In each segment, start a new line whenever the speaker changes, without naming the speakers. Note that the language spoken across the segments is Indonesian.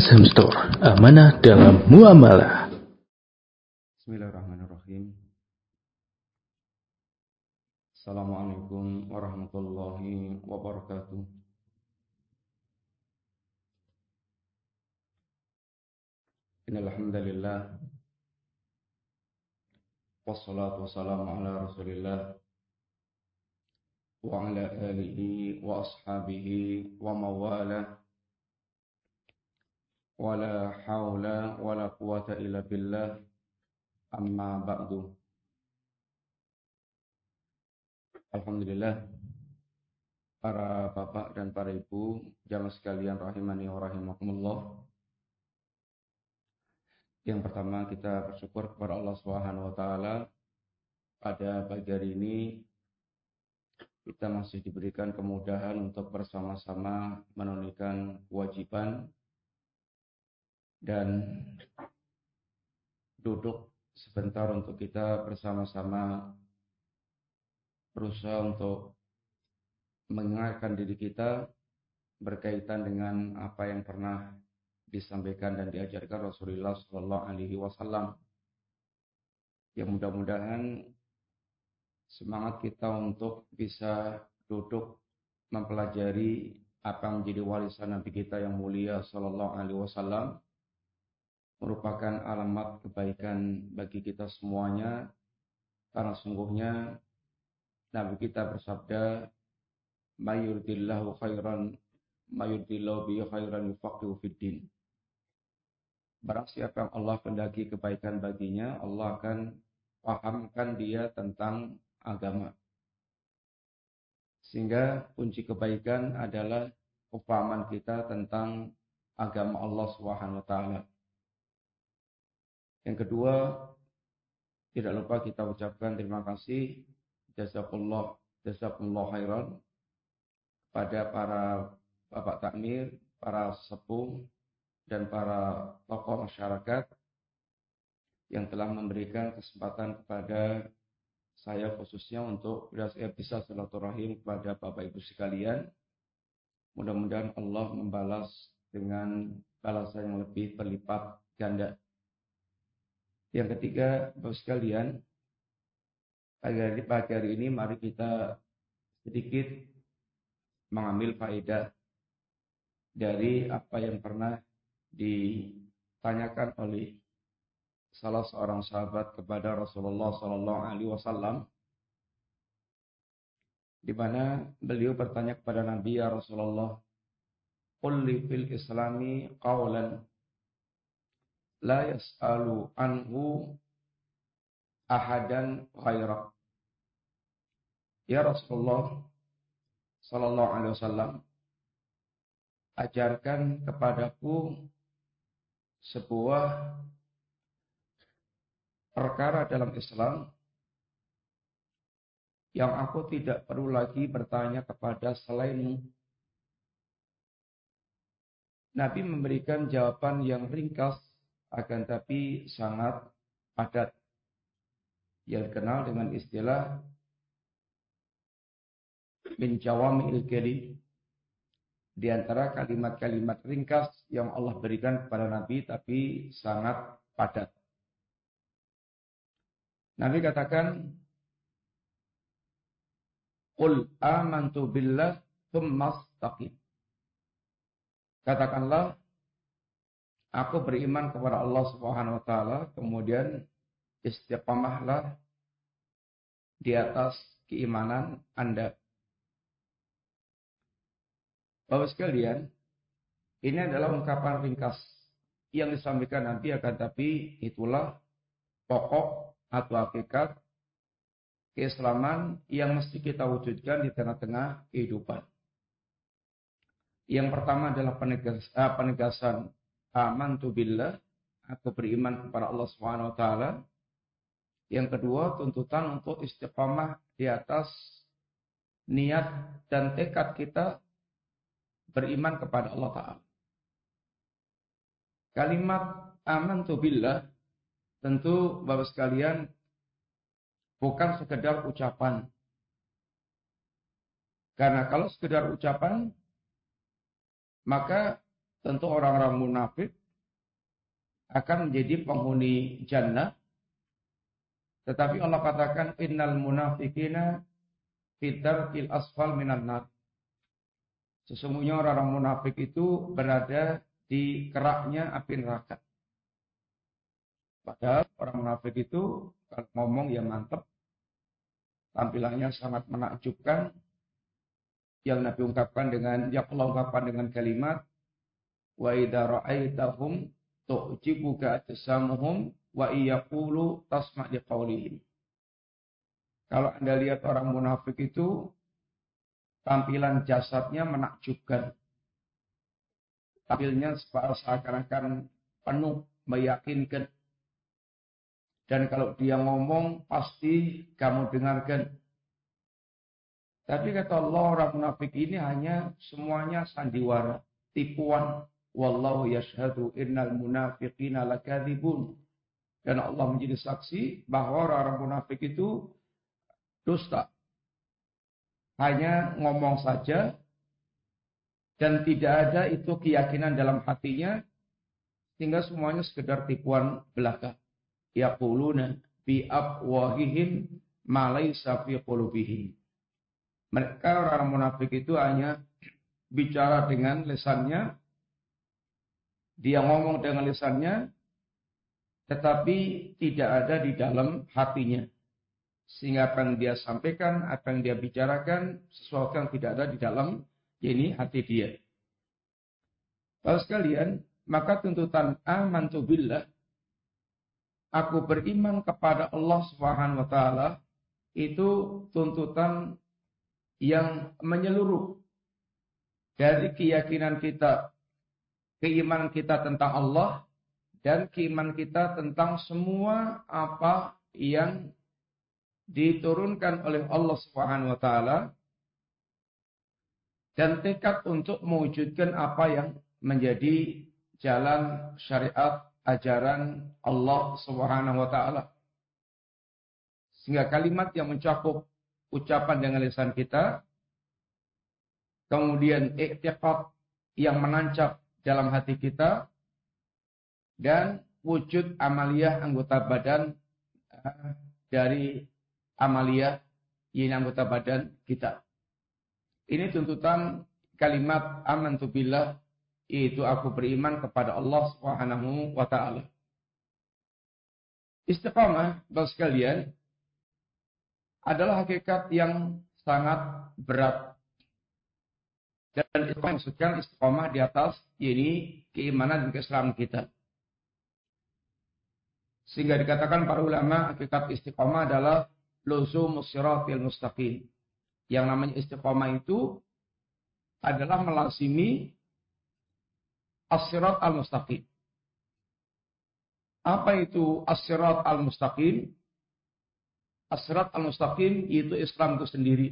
Azham Store, amanah dalam muamalah.
Bismillahirrahmanirrahim. Assalamualaikum warahmatullahi wabarakatuh. Innalhamdulillah Wassalatu wassalamu ala rasulillah Wa ala alihi wa ashabihi wa mawalah Wala hawla wala quwata illa billah. Amma ba'du. Alhamdulillah Para bapak dan para ibu Jamaah sekalian rahimani wa rahimakumullah. Yang pertama kita bersyukur kepada Allah Subhanahu wa taala. Pada pagi hari ini kita masih diberikan kemudahan untuk bersama-sama menunaikan kewajiban dan duduk sebentar untuk kita bersama-sama berusaha untuk mengingatkan diri kita berkaitan dengan apa yang pernah disampaikan dan diajarkan Rasulullah Shallallahu Alaihi Wasallam. Yang mudah-mudahan semangat kita untuk bisa duduk mempelajari apa yang menjadi warisan Nabi kita yang mulia Shallallahu Alaihi Wasallam merupakan alamat kebaikan bagi kita semuanya karena sungguhnya Nabi kita bersabda mayurdillahu khairan mayurdillahu bi khairan yufaqihu fid din Barang siapa yang Allah kendaki kebaikan baginya, Allah akan pahamkan dia tentang agama. Sehingga kunci kebaikan adalah kepahaman kita tentang agama Allah Subhanahu wa taala. Yang kedua, tidak lupa kita ucapkan terima kasih jazakallah jazakallah khairan kepada para bapak takmir, para sepuh, dan para tokoh masyarakat yang telah memberikan kesempatan kepada saya khususnya untuk bisa silaturahim kepada Bapak Ibu sekalian. Mudah-mudahan Allah membalas dengan balasan yang lebih berlipat ganda. Yang ketiga, Bapak sekalian, pagi hari, pagi hari ini mari kita sedikit mengambil faedah dari apa yang pernah ditanyakan oleh salah seorang sahabat kepada Rasulullah Sallallahu Alaihi Wasallam di mana beliau bertanya kepada Nabi ya Rasulullah Qulli fil islami qawlan la yas'alu anhu ahadan khairak Ya Rasulullah Sallallahu Alaihi Wasallam ajarkan kepadaku sebuah perkara dalam Islam yang aku tidak perlu lagi bertanya kepada selainmu. Nabi memberikan jawaban yang ringkas akan tapi sangat padat yang dikenal dengan istilah min jawami di antara kalimat-kalimat ringkas yang Allah berikan kepada Nabi tapi sangat padat. Nabi katakan, Qul amantu billah taqim. Katakanlah, aku beriman kepada Allah Subhanahu wa taala, kemudian istiqamahlah di atas keimanan Anda. Bapak sekalian, ini adalah ungkapan ringkas yang disampaikan nanti akan tapi itulah pokok atau hakikat keislaman yang mesti kita wujudkan di tengah-tengah kehidupan. Yang pertama adalah uh, penegasan aman tu billah atau beriman kepada Allah Subhanahu taala. Yang kedua, tuntutan untuk istiqamah di atas niat dan tekad kita beriman kepada Allah Ta'ala. Kalimat aman billah tentu Bapak sekalian bukan sekedar ucapan. Karena kalau sekedar ucapan maka tentu orang-orang munafik akan menjadi penghuni jannah. Tetapi Allah katakan innal munafikina fitarkil asfal minan nar. Sesungguhnya orang-orang munafik itu berada di keraknya api neraka. Padahal orang munafik itu kalau ngomong ya mantep, tampilannya sangat menakjubkan, yang Nabi ungkapkan dengan yang Allah ungkapkan dengan kalimat wa idza ra'aitahum tu'jibuka ajsamuhum wa iyaqulu tasma' liqaulihim. Kalau Anda lihat orang munafik itu tampilan jasadnya menakjubkan. Tampilnya seakan-akan penuh meyakinkan. Dan kalau dia ngomong pasti kamu dengarkan. Tapi kata Allah orang munafik ini hanya semuanya sandiwara, tipuan. Wallahu yashhadu innal munafiqina lakadzibun. Dan Allah menjadi saksi bahwa orang-orang munafik itu dusta. Hanya ngomong saja dan tidak ada itu keyakinan dalam hatinya sehingga semuanya sekedar tipuan belaka. Yaquluna bi afwahihim ma laysa fi qulubihim. Mereka orang munafik itu hanya bicara dengan lesannya, dia ngomong dengan lesannya, tetapi tidak ada di dalam hatinya. Sehingga apa yang dia sampaikan, apa yang dia bicarakan, sesuatu yang tidak ada di dalam ini hati dia. Kalau sekalian, maka tuntutan amantu billah, aku beriman kepada Allah Subhanahu wa taala itu tuntutan yang menyeluruh dari keyakinan kita, keimanan kita tentang Allah dan keimanan kita tentang semua apa yang diturunkan oleh Allah Subhanahu wa taala dan tekad untuk mewujudkan apa yang menjadi jalan syariat ajaran Allah Subhanahu wa taala. Sehingga kalimat yang mencakup ucapan dengan lisan kita, kemudian iktiqat yang menancap dalam hati kita, dan wujud amaliyah anggota badan uh, dari amaliyah ini anggota badan kita. Ini tuntutan kalimat aman billah yaitu aku beriman kepada Allah Subhanahu wa taala. Istiqamah, Bapak sekalian, adalah hakikat yang sangat berat. Dan itu maksudkan istiqomah di atas ini keimanan dan keislaman kita. Sehingga dikatakan para ulama hakikat istiqomah adalah luzum siratil mustaqim. Yang namanya istiqomah itu adalah melazimi as-sirat al-mustaqim. Apa itu as-sirat al-mustaqim? Asrat al-mustaqim itu Islam itu sendiri.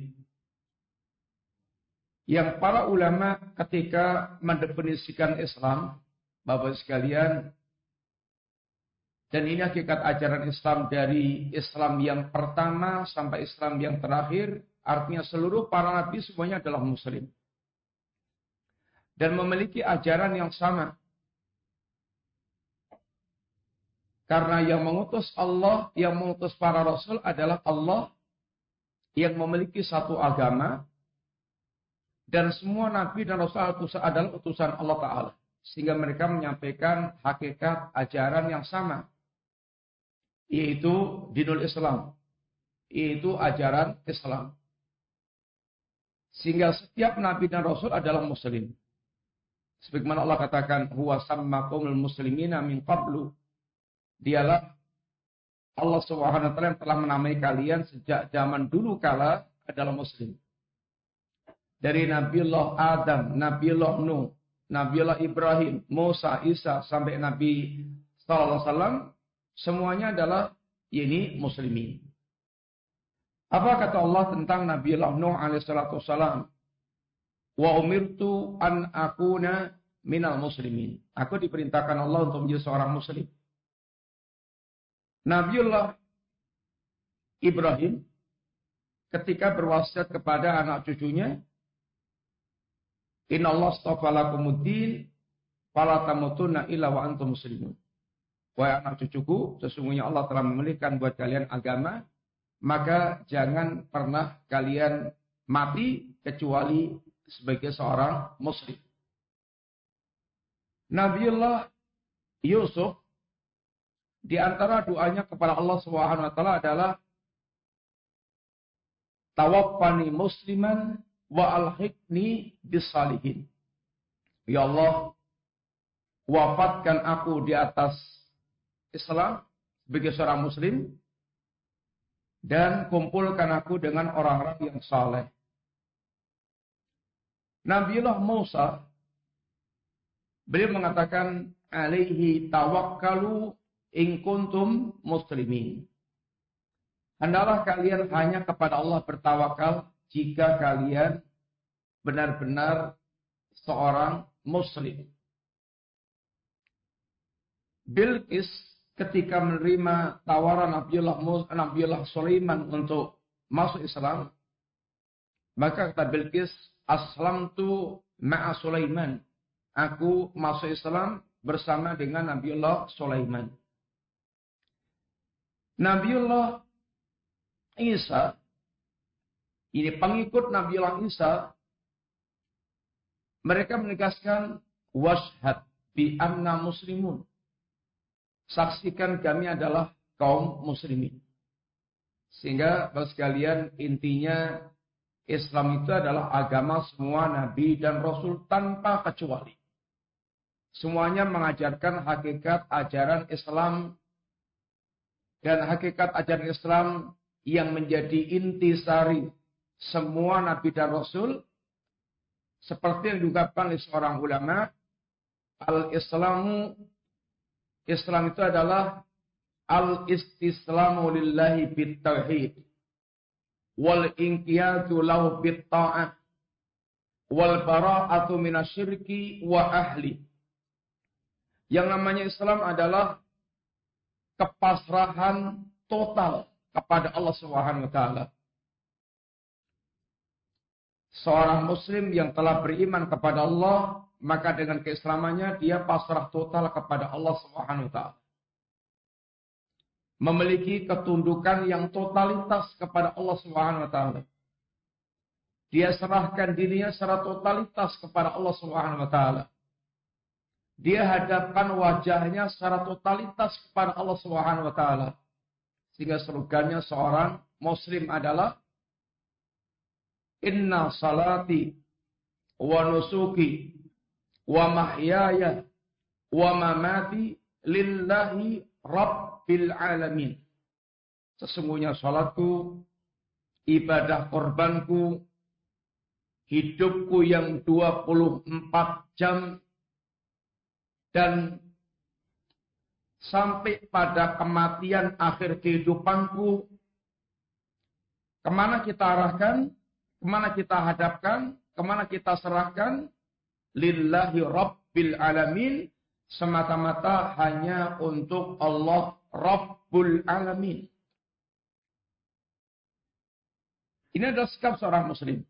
Yang para ulama ketika mendefinisikan Islam, Bapak sekalian, dan ini hakikat ajaran Islam dari Islam yang pertama sampai Islam yang terakhir, artinya seluruh para nabi semuanya adalah muslim. Dan memiliki ajaran yang sama. Karena yang mengutus Allah, yang mengutus para rasul adalah Allah yang memiliki satu agama dan semua nabi dan rasul adalah utusan Allah Ta'ala. Sehingga mereka menyampaikan hakikat ajaran yang sama. Yaitu dinul Islam. Yaitu ajaran Islam. Sehingga setiap nabi dan rasul adalah muslim. Sebagaimana Allah katakan, huwa sammakumul muslimina min qablu Dialah Allah Subhanahu wa taala yang telah menamai kalian sejak zaman dulu kala adalah muslim. Dari Nabiullah Adam, Nabiullah Nuh, Nabiullah Ibrahim, Musa, Isa sampai Nabi sallallahu alaihi wasallam semuanya adalah ini muslimin. Apa kata Allah tentang Nabiullah Nuh alaihi salatu wasallam? Wa umirtu an akuna minal muslimin. Aku diperintahkan Allah untuk menjadi seorang muslim. Nabiullah Ibrahim ketika berwasiat kepada anak cucunya, Inna Allah astafalakumuddin fala tamutunna illa wa antum muslimun. Wahai anak cucuku, sesungguhnya Allah telah memilihkan buat kalian agama, maka jangan pernah kalian mati kecuali sebagai seorang muslim. Nabiullah Yusuf di antara doanya kepada Allah Subhanahu wa taala adalah tawaffani musliman wa alhiqni bisalihin. Ya Allah, wafatkan aku di atas Islam sebagai seorang muslim dan kumpulkan aku dengan orang-orang yang saleh. Nabiullah Musa beliau mengatakan alaihi tawakkalu in kuntum muslimin. Hendaklah kalian hanya kepada Allah bertawakal jika kalian benar-benar seorang muslim. Bilqis ketika menerima tawaran Nabiullah Nabiullah Sulaiman untuk masuk Islam, maka kata Bilqis, "Aslam tu ma'a Sulaiman." Aku masuk Islam bersama dengan Nabiullah Sulaiman. Nabiullah Isa ini pengikut Nabiullah Isa mereka menegaskan washhad bi anna muslimun. Saksikan kami adalah kaum muslimin. Sehingga bagi sekalian intinya Islam itu adalah agama semua nabi dan rasul tanpa kecuali. Semuanya mengajarkan hakikat ajaran Islam dan hakikat ajaran Islam yang menjadi intisari semua nabi dan rasul seperti yang diungkapkan oleh seorang ulama al-islamu Islam itu adalah al-istislamu lillahi bit tauhid wal inqiyadu lahu bit ta'ah wal bara'atu minasyirki wa ahli yang namanya Islam adalah kepasrahan total kepada Allah Subhanahu wa taala. Seorang muslim yang telah beriman kepada Allah, maka dengan keislamannya dia pasrah total kepada Allah Subhanahu wa taala. Memiliki ketundukan yang totalitas kepada Allah Subhanahu wa taala. Dia serahkan dirinya secara totalitas kepada Allah Subhanahu wa taala dia hadapkan wajahnya secara totalitas kepada Allah Subhanahu wa taala. Sehingga slogannya seorang muslim adalah Inna salati wa nusuki wa mahyaya wa mamati lillahi rabbil alamin. Sesungguhnya salatku, ibadah korbanku, hidupku yang 24 jam dan sampai pada kematian akhir kehidupanku, ke mana kita arahkan, ke mana kita hadapkan, ke mana kita serahkan, lillahi rabbil alamin, semata-mata hanya untuk Allah Rabbul Alamin. Ini adalah sikap seorang muslim.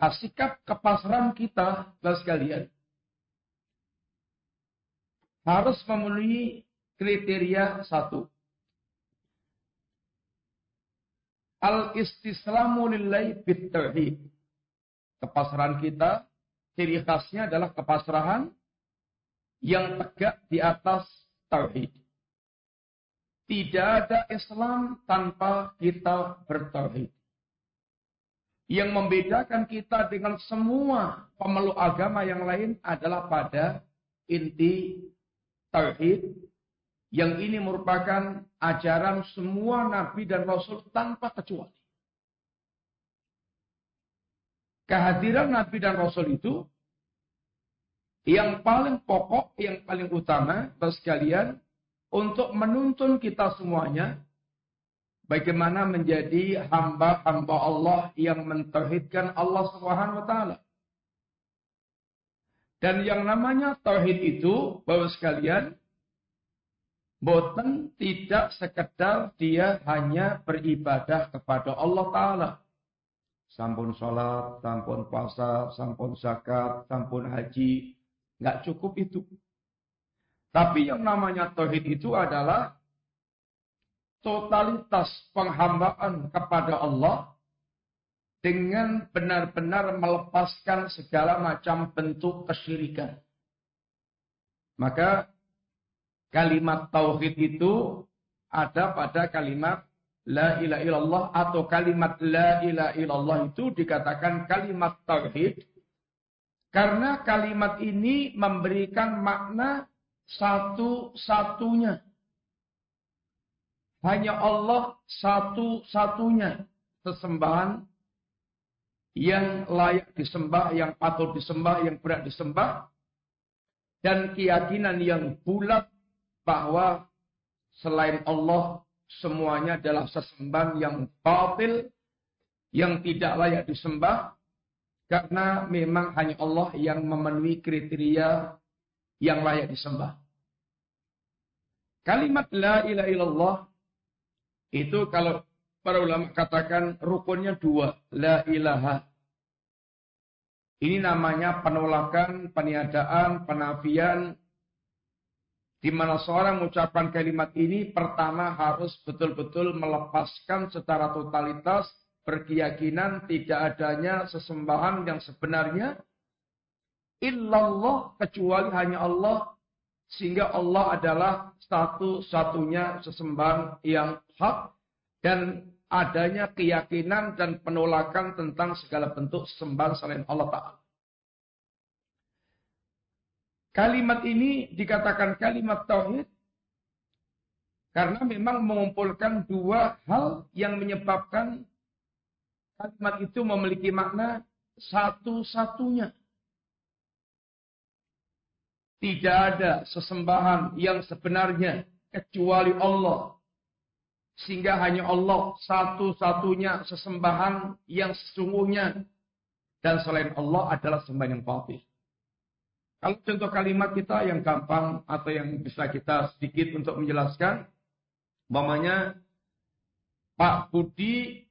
Nah, sikap kepasrahan kita, sekalian, harus memenuhi kriteria satu. Al-istislamu lillahi bit. Kepasrahan kita, ciri khasnya adalah kepasrahan yang tegak di atas tauhid. Tidak ada Islam tanpa kita bertauhid. Yang membedakan kita dengan semua pemeluk agama yang lain adalah pada inti tauhid yang ini merupakan ajaran semua nabi dan rasul tanpa kecuali. Kehadiran nabi dan rasul itu yang paling pokok, yang paling utama, sekalian, untuk menuntun kita semuanya bagaimana menjadi hamba-hamba Allah yang mentauhidkan Allah Subhanahu wa taala. Dan yang namanya tauhid itu, Bapak sekalian, boten tidak sekedar dia hanya beribadah kepada Allah Ta'ala. Sampun sholat, sampun puasa, sampun zakat, sampun haji. Nggak cukup itu. Tapi yang namanya tauhid itu adalah totalitas penghambaan kepada Allah dengan benar-benar melepaskan segala macam bentuk kesyirikan. Maka kalimat tauhid itu ada pada kalimat la ilaha illallah atau kalimat la ilaha illallah itu dikatakan kalimat tauhid karena kalimat ini memberikan makna satu-satunya. Hanya Allah satu-satunya sesembahan yang layak disembah, yang patut disembah, yang berat disembah. Dan keyakinan yang bulat bahwa selain Allah semuanya adalah sesembahan yang batil, yang tidak layak disembah, karena memang hanya Allah yang memenuhi kriteria yang layak disembah. Kalimat la ilaha illallah itu kalau para ulama katakan rukunnya dua, la ilaha. Ini namanya penolakan, peniadaan, penafian. Di mana seorang mengucapkan kalimat ini pertama harus betul-betul melepaskan secara totalitas berkeyakinan tidak adanya sesembahan yang sebenarnya illallah kecuali hanya Allah sehingga Allah adalah satu-satunya sesembahan yang hak dan adanya keyakinan dan penolakan tentang segala bentuk sembahan selain Allah Ta'ala. Kalimat ini dikatakan kalimat tauhid karena memang mengumpulkan dua hal yang menyebabkan kalimat itu memiliki makna satu-satunya. Tidak ada sesembahan yang sebenarnya kecuali Allah. Sehingga hanya Allah satu-satunya sesembahan yang sesungguhnya. Dan selain Allah adalah sembahan yang. Kalau contoh kalimat kita yang gampang atau yang bisa kita sedikit untuk menjelaskan. Umpamanya Pak Budi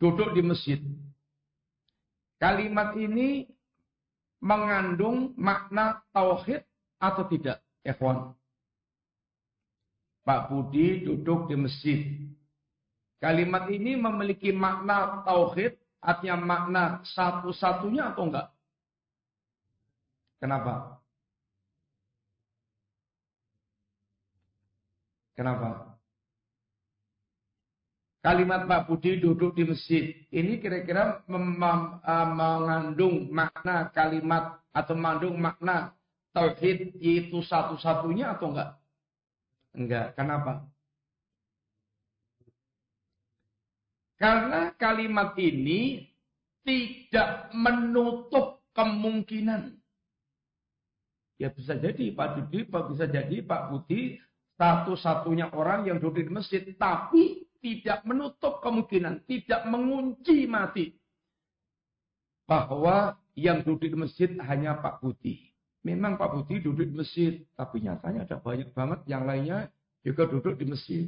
duduk di masjid. Kalimat ini mengandung makna tauhid atau tidak? Ikhwan. Pak Budi duduk di masjid. Kalimat ini memiliki makna tauhid, artinya makna satu-satunya atau enggak? Kenapa? Kenapa? Kalimat Pak Budi duduk di masjid. Ini kira-kira uh, mengandung makna kalimat atau mengandung makna tauhid yaitu satu-satunya atau enggak? Enggak. Kenapa? Karena kalimat ini tidak menutup kemungkinan. Ya bisa jadi Pak Budi, bisa jadi Pak Budi satu-satunya orang yang duduk di masjid. Tapi tidak menutup kemungkinan, tidak mengunci mati. Bahwa yang duduk di masjid hanya Pak Budi. Memang Pak Budi duduk di masjid, tapi nyatanya ada banyak banget yang lainnya juga duduk di masjid.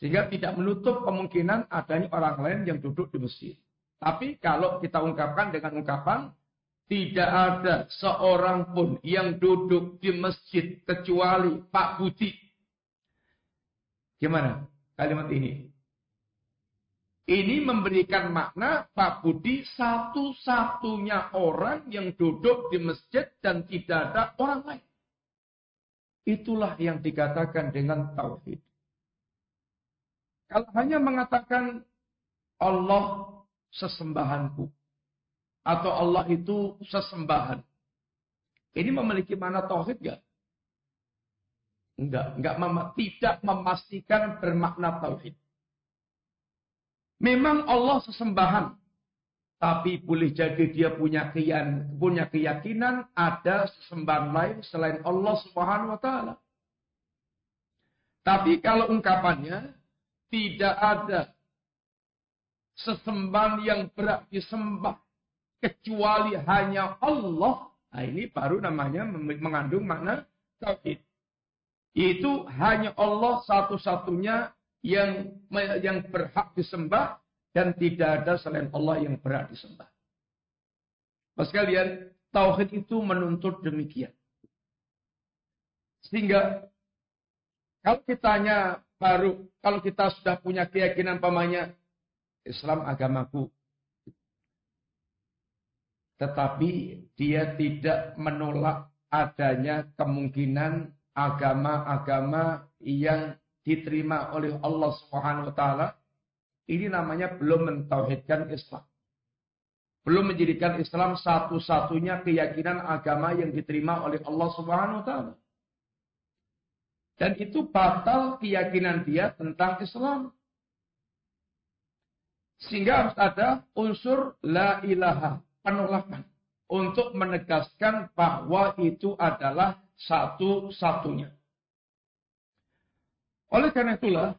Sehingga tidak menutup kemungkinan adanya orang lain yang duduk di masjid. Tapi kalau kita ungkapkan dengan ungkapan, tidak ada seorang pun yang duduk di masjid kecuali Pak Budi. Gimana? kalimat ini. Ini memberikan makna Pak Budi satu-satunya orang yang duduk di masjid dan tidak ada orang lain. Itulah yang dikatakan dengan tauhid. Kalau hanya mengatakan Allah sesembahanku atau Allah itu sesembahan. Ini memiliki mana tauhid gak? Enggak, enggak mem tidak memastikan bermakna tauhid. Memang Allah sesembahan, tapi boleh jadi dia punya keyan, punya keyakinan ada sesembahan lain selain Allah Subhanahu wa taala. Tapi kalau ungkapannya tidak ada sesembahan yang berat disembah kecuali hanya Allah, nah ini baru namanya mengandung makna tauhid. Itu hanya Allah satu-satunya yang yang berhak disembah dan tidak ada selain Allah yang berhak disembah. Mas kalian, tauhid itu menuntut demikian. Sehingga kalau kitanya baru, kalau kita sudah punya keyakinan pamannya, Islam agamaku. Tetapi dia tidak menolak adanya kemungkinan agama-agama yang diterima oleh Allah Subhanahu wa taala. Ini namanya belum mentauhidkan Islam. Belum menjadikan Islam satu-satunya keyakinan agama yang diterima oleh Allah Subhanahu wa taala. Dan itu batal keyakinan dia tentang Islam. Sehingga harus ada unsur la ilaha, penolakan. Untuk menegaskan bahwa itu adalah satu-satunya. Oleh karena itulah,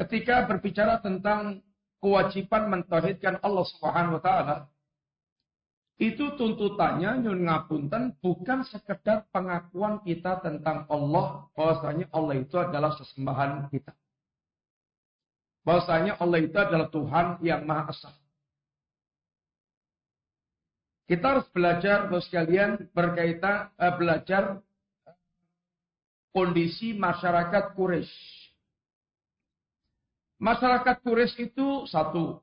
ketika berbicara tentang kewajiban mentauhidkan Allah Subhanahu wa taala, itu tuntutannya nyun ngapunten bukan sekedar pengakuan kita tentang Allah bahwasanya Allah itu adalah sesembahan kita. Bahwasanya Allah itu adalah Tuhan yang Maha Esa. Kita harus belajar bos sekalian berkaitan eh, belajar kondisi masyarakat Quraisy. Masyarakat Quraisy itu satu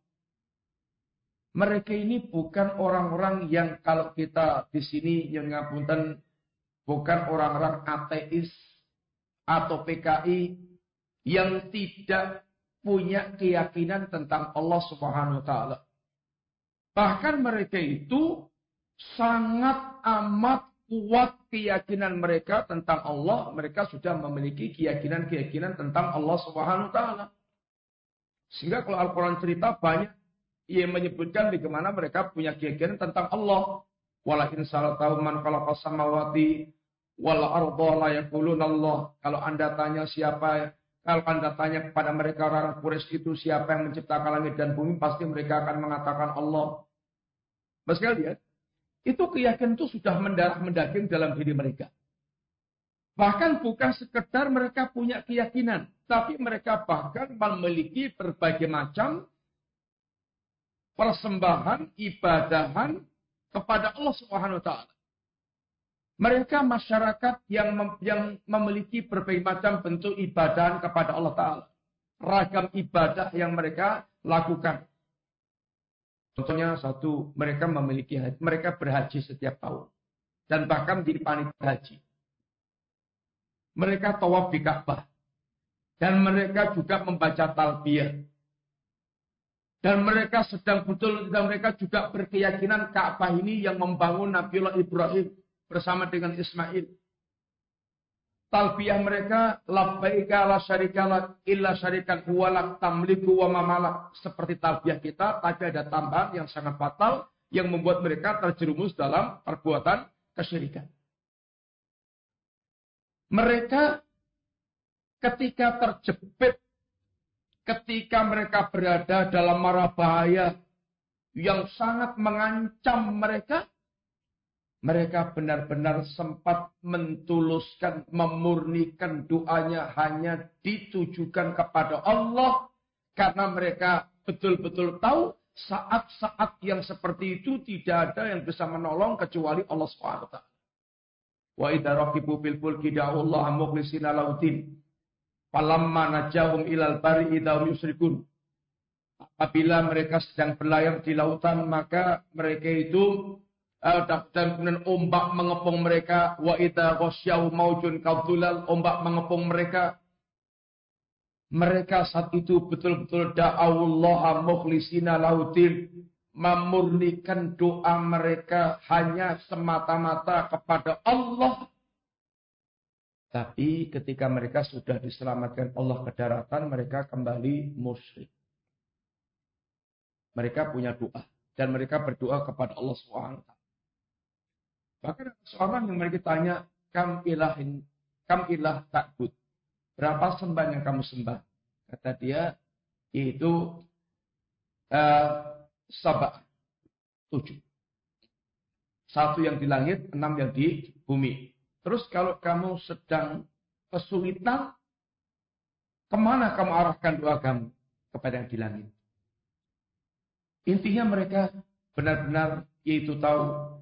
mereka ini bukan orang-orang yang kalau kita di sini yang ngapunten bukan orang-orang ateis atau PKI yang tidak punya keyakinan tentang Allah Subhanahu wa taala. Bahkan mereka itu sangat amat kuat keyakinan mereka tentang Allah, mereka sudah memiliki keyakinan-keyakinan tentang Allah Subhanahu wa taala. Sehingga kalau Al-Qur'an cerita banyak ia menyebutkan bagaimana mereka punya keyakinan tentang Allah. Walakin salah tahu man khalaqas samawati wal arda la yaqulun Allah. Kalau Anda tanya siapa kalau Anda tanya kepada mereka orang Quraisy itu siapa yang menciptakan langit dan bumi, pasti mereka akan mengatakan Allah. Mas lihat, itu keyakinan itu sudah mendarah mendaging dalam diri mereka. Bahkan bukan sekedar mereka punya keyakinan, tapi mereka bahkan memiliki berbagai macam persembahan, ibadahan kepada Allah Subhanahu wa taala. Mereka masyarakat yang yang memiliki berbagai macam bentuk ibadah kepada Allah taala. Ragam ibadah yang mereka lakukan. Contohnya satu, mereka memiliki mereka berhaji setiap tahun dan bahkan menjadi panitia haji. Mereka tawaf di Ka'bah dan mereka juga membaca talbiyah dan mereka sedang betul dan mereka juga berkeyakinan Ka'bah ini yang membangun Nabiullah Ibrahim bersama dengan Ismail. Talbiyah mereka labbaika la syarika lak illa syarikan huwalak tamliku wa mamalak. Seperti talbiyah kita, tapi ada tambahan yang sangat fatal yang membuat mereka terjerumus dalam perbuatan kesyirikan. Mereka ketika terjepit ketika mereka berada dalam mara bahaya yang sangat mengancam mereka, mereka benar-benar sempat mentuluskan, memurnikan doanya hanya ditujukan kepada Allah karena mereka betul-betul tahu saat-saat yang seperti itu tidak ada yang bisa menolong kecuali Allah SWT. Wa idza raqibu fil fulki da'ullaha mukhlisina lautin. Falamma najahum ilal bari idahum yusrikun. Apabila mereka sedang berlayar di lautan, maka mereka itu dan kemudian ombak mengepung mereka. Wa idha ghasyau maujun kabdulal. Ombak mengepung mereka. Mereka saat itu betul-betul da'awullaha mukhlisina lautin. Memurnikan doa mereka hanya semata-mata kepada Allah tapi ketika mereka sudah diselamatkan Allah ke daratan, mereka kembali musyrik. Mereka punya doa. Dan mereka berdoa kepada Allah SWT. Bahkan seorang yang mereka tanya, kam ilahin, kam ilah takbut. Berapa sembah yang kamu sembah? Kata dia, yaitu uh, sabah. Tujuh. Satu yang di langit, enam yang di bumi. Terus kalau kamu sedang kesulitan, ke mana kamu arahkan doa kamu? Kepada yang di langit. Intinya mereka benar-benar yaitu tahu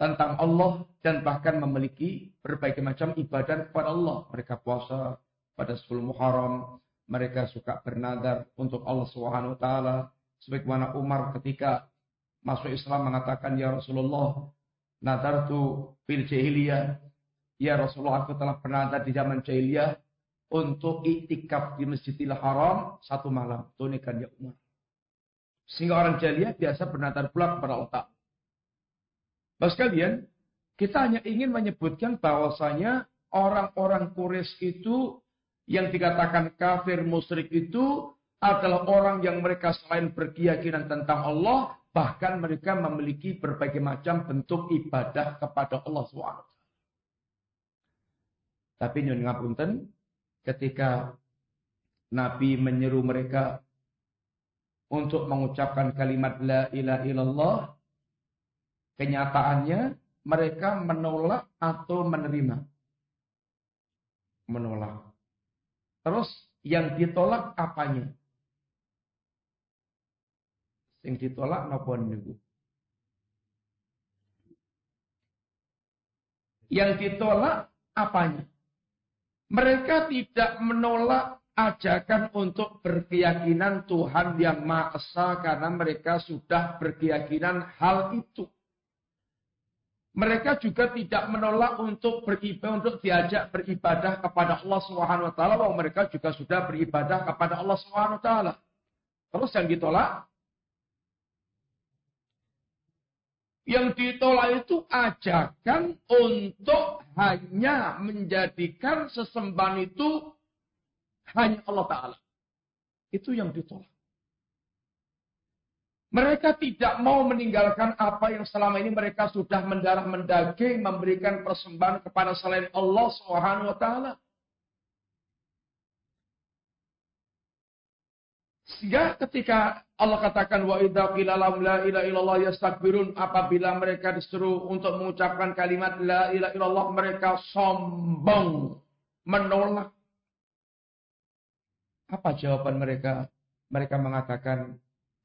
tentang Allah dan bahkan memiliki berbagai macam ibadah kepada Allah. Mereka puasa pada 10 Muharram, mereka suka bernadar untuk Allah Subhanahu wa taala. Sebagaimana Umar ketika masuk Islam mengatakan ya Rasulullah nadartu fil jahiliyah. Ya Rasulullah aku telah bernadar di zaman jahiliyah untuk iktikaf di Masjidil Haram satu malam. Tunikan ya Umar. Sehingga orang jahiliyah biasa bernadar pula kepada Allah Bapak sekalian, kita hanya ingin menyebutkan bahwasanya orang-orang Quraisy itu yang dikatakan kafir musyrik itu adalah orang yang mereka selain berkeyakinan tentang Allah, bahkan mereka memiliki berbagai macam bentuk ibadah kepada Allah SWT. Tapi nyun ngapunten, ketika Nabi menyeru mereka untuk mengucapkan kalimat la ilaha illallah, kenyataannya mereka menolak atau menerima. Menolak. Terus yang ditolak apanya? Sing ditolak napa niku? Yang ditolak apanya? Mereka tidak menolak ajakan untuk berkeyakinan Tuhan yang Maha Esa karena mereka sudah berkeyakinan hal itu. Mereka juga tidak menolak untuk beribadah untuk diajak beribadah kepada Allah Subhanahu wa taala bahwa mereka juga sudah beribadah kepada Allah Subhanahu wa taala. Terus yang ditolak Yang ditolak itu ajakan untuk hanya menjadikan sesembahan itu hanya Allah Ta'ala. Itu yang ditolak. Mereka tidak mau meninggalkan apa yang selama ini mereka sudah mendarah mendaging memberikan persembahan kepada selain Allah Subhanahu wa taala. Sehingga ketika Allah katakan wa idza qila la ilaha illallah yastakbirun apabila mereka disuruh untuk mengucapkan kalimat la ilaha illallah mereka sombong menolak. Apa jawaban mereka? Mereka mengatakan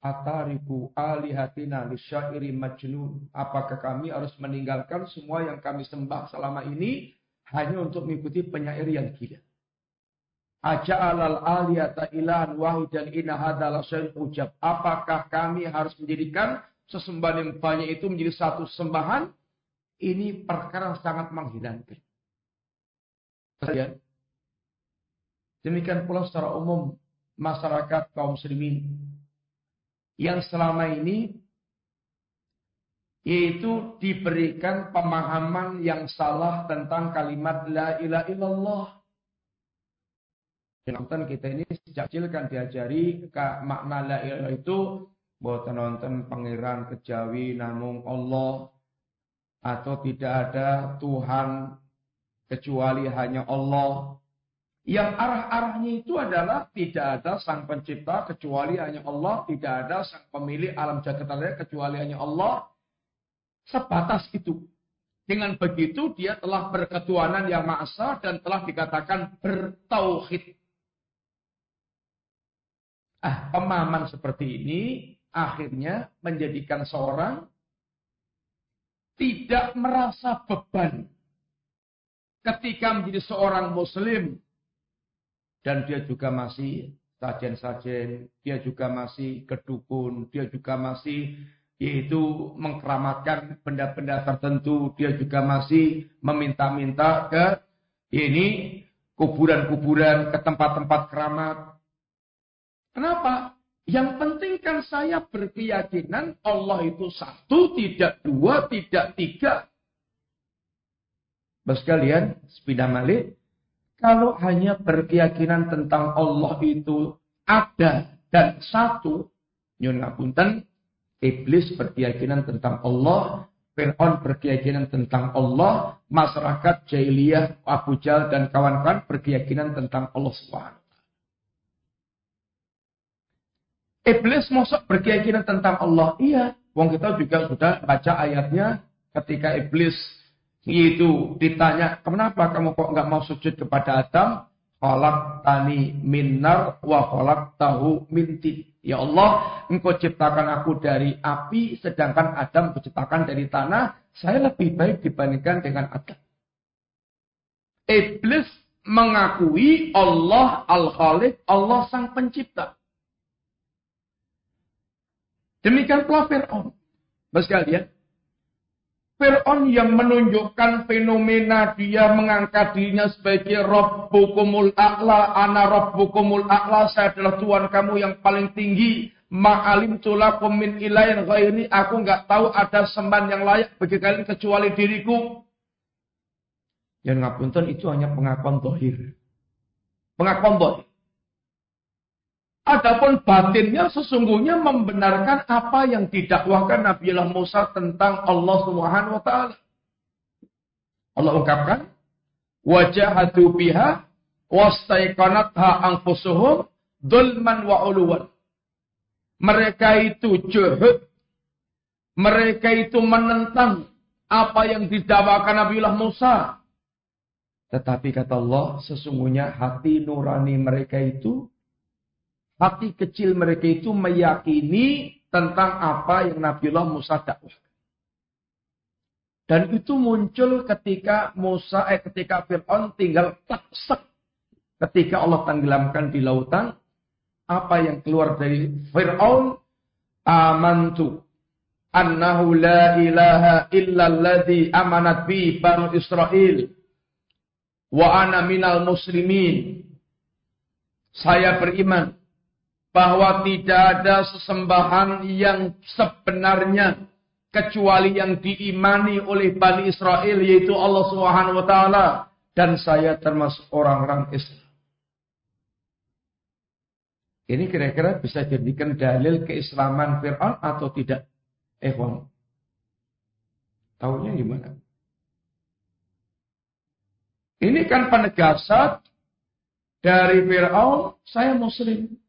atariku alihatina lisyairi majnun. Apakah kami harus meninggalkan semua yang kami sembah selama ini hanya untuk mengikuti penyair yang gila? Aja'alal aliyata ilahan wahidan inna hadalah ujab. Apakah kami harus menjadikan sesembahan yang banyak itu menjadi satu sembahan? Ini perkara sangat menghilangkan. Demikian pula secara umum masyarakat kaum muslimin yang selama ini yaitu diberikan pemahaman yang salah tentang kalimat la ilaha illallah Nonton kita ini sejak kecil kan diajari ke makna la ilaha itu buat nonton pangeran kejawi namun Allah atau tidak ada Tuhan kecuali hanya Allah. Yang arah-arahnya itu adalah tidak ada sang pencipta kecuali hanya Allah, tidak ada sang pemilik alam jagat raya kecuali hanya Allah. Sebatas itu. Dengan begitu dia telah berketuanan yang maha dan telah dikatakan bertauhid. Ah, pemahaman seperti ini akhirnya menjadikan seorang tidak merasa beban ketika menjadi seorang muslim dan dia juga masih sajen-sajen, dia juga masih kedukun, dia juga masih yaitu mengkeramatkan benda-benda tertentu, dia juga masih meminta-minta ke ini kuburan-kuburan, ke tempat-tempat keramat, Kenapa? Yang penting kan saya berkeyakinan Allah itu satu, tidak dua, tidak tiga. Bos kalian, sepeda malik, kalau hanya berkeyakinan tentang Allah itu ada dan satu, nyun ngapunten, iblis berkeyakinan tentang Allah, Fir'aun berkeyakinan tentang Allah, masyarakat jahiliyah, Abu Jal dan kawan-kawan berkeyakinan tentang Allah SWT. Iblis masuk berkeyakinan tentang Allah. Iya. Wong kita juga sudah baca ayatnya ketika iblis itu ditanya, kenapa kamu kok nggak mau sujud kepada Adam? Kolak tani minar wa kolak tahu minti. Ya Allah, engkau ciptakan aku dari api, sedangkan Adam kuciptakan dari tanah. saya lebih baik dibandingkan dengan Adam. Iblis mengakui Allah Al-Khaliq, Allah Sang Pencipta. Demikian pula Fir'aun. Mas kalian, Fir'aun yang menunjukkan fenomena dia mengangkat dirinya sebagai Rabbukumul A'la, Ana Rabbukumul A'la, saya adalah Tuhan kamu yang paling tinggi. Ma'alim tulakum min ilayin ghairi, aku nggak tahu ada sembahan yang layak bagi kalian kecuali diriku. Yang ngapunten itu hanya pengakuan dohir. Pengakuan dohir. Adapun batinnya sesungguhnya membenarkan apa yang didakwahkan Nabiullah Musa tentang Allah Subhanahu wa taala. Allah ungkapkan, "Wajahatu biha wastaiqanatha anfusuhum dzulman wa uluwan." Mereka itu juhud, mereka itu menentang apa yang didakwakan Nabiullah Musa. Tetapi kata Allah, sesungguhnya hati nurani mereka itu hati kecil mereka itu meyakini tentang apa yang Nabiullah Musa dakwah. Dan itu muncul ketika Musa, eh ketika Fir'aun tinggal taksek. Ketika Allah tenggelamkan di lautan, apa yang keluar dari Fir'aun? Amantu annahu la ilaha illa alladhi amanat bi banu Israel wa ana minal muslimin. Saya beriman bahwa tidak ada sesembahan yang sebenarnya kecuali yang diimani oleh Bani Israel yaitu Allah Subhanahu wa taala dan saya termasuk orang-orang Islam. Ini kira-kira bisa jadikan dalil keislaman Fir'aun atau tidak? Ehwan. Tahunya gimana? Ini kan penegasan dari Fir'aun, saya muslim.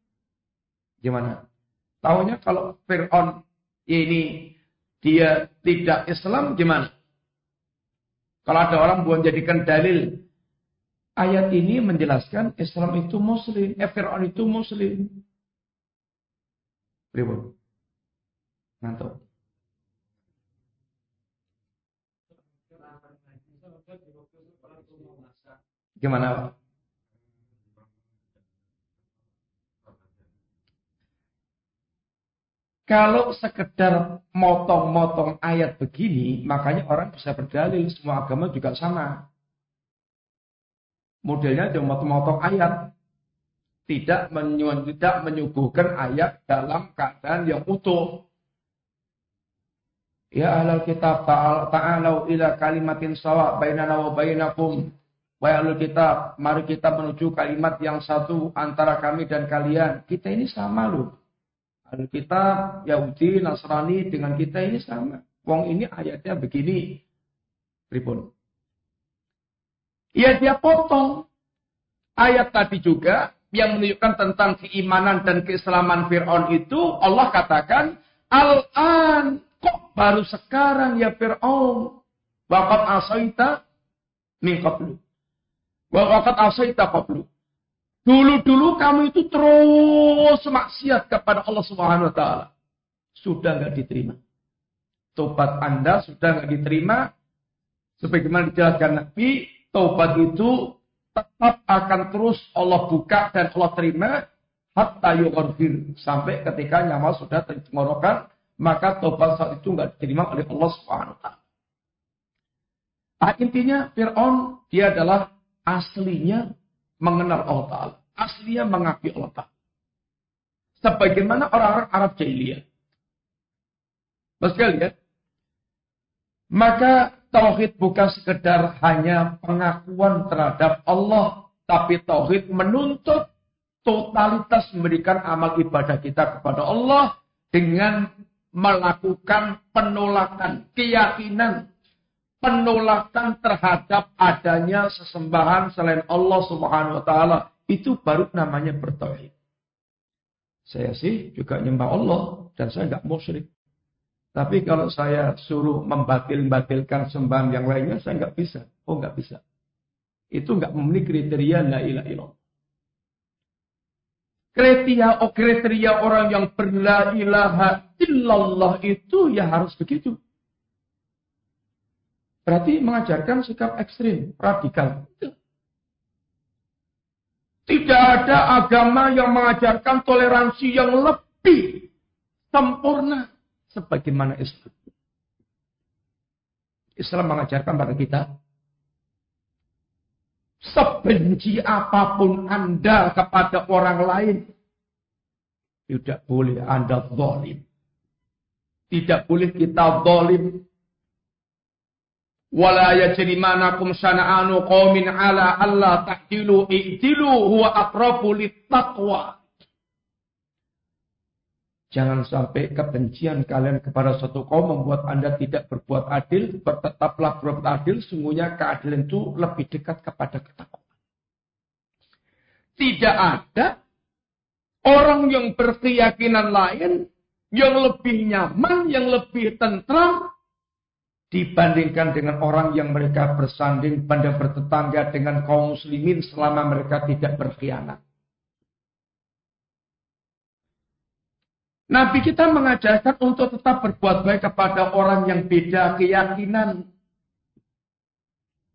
Gimana? Tahunya kalau Fir'aun ini dia tidak Islam gimana? Kalau ada orang buat jadikan dalil ayat ini menjelaskan Islam itu muslim, eh Fir'aun itu muslim. Ribut. Ngantuk. Gimana Kalau sekedar motong-motong ayat begini, makanya orang bisa berdalil semua agama juga sama. Modelnya cuma motong-motong ayat. Tidak, tidak menyuguhkan ayat dalam keadaan yang utuh. Ya ahlal kitab ta'alau ila kalimatin sawa bainana wa bainakum. Wahai ahlul kitab, mari kita menuju kalimat yang satu antara kami dan kalian. Kita ini sama loh. Alkitab, Yahudi, Nasrani dengan kita ini sama. Wong ini ayatnya begini. Pripun. Ya dia potong. Ayat tadi juga yang menunjukkan tentang keimanan dan keislaman Fir'aun itu Allah katakan Al-an kok baru sekarang ya Fir'aun Wakat asaita min qablu Wakat asaita qablu Dulu-dulu kamu itu terus maksiat kepada Allah Subhanahu wa taala. Sudah nggak diterima. Tobat Anda sudah nggak diterima. Sebagaimana dijelaskan Nabi, tobat itu tetap akan terus Allah buka dan Allah terima hatta yughfir sampai ketika nyawa sudah tenggorokan maka tobat saat itu nggak diterima oleh Allah Subhanahu wa taala. Nah, intinya Fir'aun dia adalah aslinya mengenal Allah Ta'ala. Aslinya mengakui Allah Ta'ala. Sebagaimana orang-orang Arab jahiliyah. Mas lihat. Maka tauhid bukan sekedar hanya pengakuan terhadap Allah, tapi tauhid menuntut totalitas memberikan amal ibadah kita kepada Allah dengan melakukan penolakan keyakinan penolakan terhadap adanya sesembahan selain Allah Subhanahu wa taala itu baru namanya bertauhid. Saya sih juga nyembah Allah dan saya nggak musyrik. Tapi kalau saya suruh membatil-batilkan sembahan yang lainnya, saya nggak bisa. Oh nggak bisa. Itu nggak memenuhi kriteria la ilaha illallah. Kriteria, oh kriteria orang yang berla ilaha illallah itu ya harus begitu. Berarti mengajarkan sikap ekstrim, radikal. Tidak ada agama yang mengajarkan toleransi yang lebih sempurna sebagaimana Islam. Islam mengajarkan pada kita sebenci apa pun Anda kepada orang lain tidak boleh Anda zalim. Tidak boleh kita zalim Wala yajrimanakum syana'anu qaumin ala alla ta'dilu i'dilu huwa aqrabu littaqwa. Jangan sampai kebencian kalian kepada satu kaum membuat Anda tidak berbuat adil, bertetaplah berbuat adil, sungguhnya keadilan itu lebih dekat kepada ketakwaan. Tidak ada orang yang berkeyakinan lain yang lebih nyaman, yang lebih tentram dibandingkan dengan orang yang mereka bersanding pada bertetangga dengan kaum muslimin selama mereka tidak berkhianat. Nabi kita mengajarkan untuk tetap berbuat baik kepada orang yang beda keyakinan.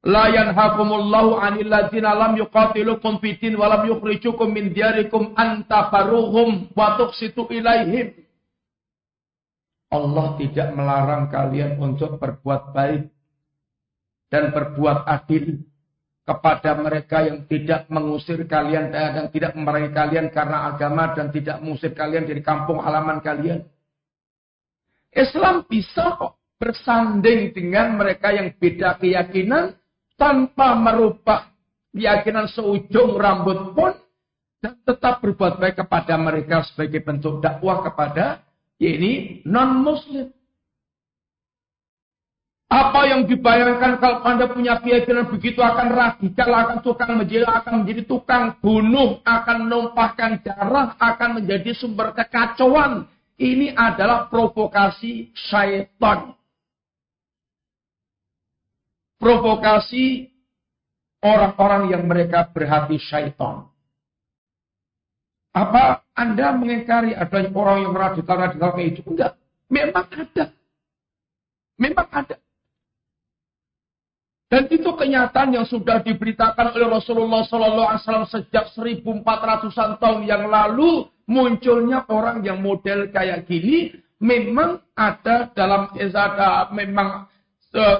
La yanhakumullahu 'anil ladzina lam yuqatilukum fid din wa lam yukhrijukum min diyarikum an tabarruhum wa tuqsitu ilaihim. Allah tidak melarang kalian untuk berbuat baik dan berbuat adil kepada mereka yang tidak mengusir kalian dan tidak memerangi kalian karena agama dan tidak mengusir kalian dari kampung halaman kalian. Islam bisa kok bersanding dengan mereka yang beda keyakinan tanpa merubah keyakinan seujung rambut pun dan tetap berbuat baik kepada mereka sebagai bentuk dakwah kepada ini non-muslim. Apa yang dibayangkan kalau Anda punya keyakinan begitu akan radikal, akan tukang menjadi, akan menjadi tukang bunuh, akan menumpahkan darah, akan menjadi sumber kekacauan. Ini adalah provokasi syaitan. Provokasi orang-orang yang mereka berhati syaitan. Apa Anda mengingkari adanya orang yang radikal-radikal kayak itu? Enggak. Memang ada. Memang ada. Dan itu kenyataan yang sudah diberitakan oleh Rasulullah SAW sejak 1400-an tahun yang lalu munculnya orang yang model kayak gini memang ada dalam memang uh,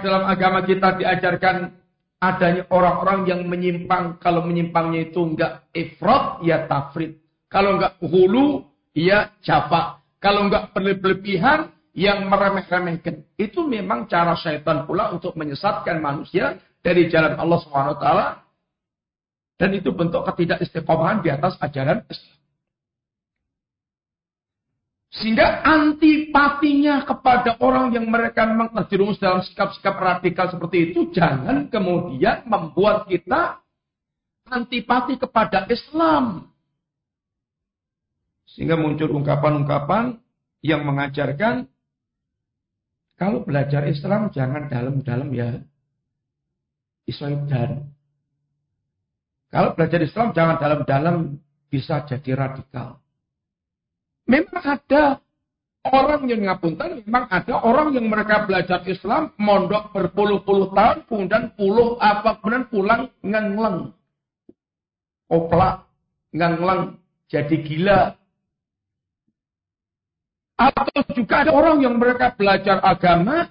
dalam agama kita diajarkan adanya orang-orang yang menyimpang. Kalau menyimpangnya itu enggak ifrat, ya tafrid. Kalau enggak hulu, ya jafa. Kalau enggak berlebihan, yang meremeh-remehkan. Itu memang cara syaitan pula untuk menyesatkan manusia dari jalan Allah SWT. Dan itu bentuk ketidakistiqomahan di atas ajaran Islam. Sehingga antipatinya kepada orang yang mereka memang terjerumus dalam sikap-sikap radikal seperti itu, jangan kemudian membuat kita antipati kepada Islam. Sehingga muncul ungkapan-ungkapan yang mengajarkan kalau belajar Islam jangan dalam-dalam ya isoidan. Kalau belajar Islam jangan dalam-dalam bisa jadi radikal. Memang ada orang yang ngapunten, memang ada orang yang mereka belajar Islam, mondok berpuluh-puluh tahun, kemudian puluh apa kemudian pulang ngengleng. Oplak, ngengleng, jadi gila. Atau juga ada orang yang mereka belajar agama,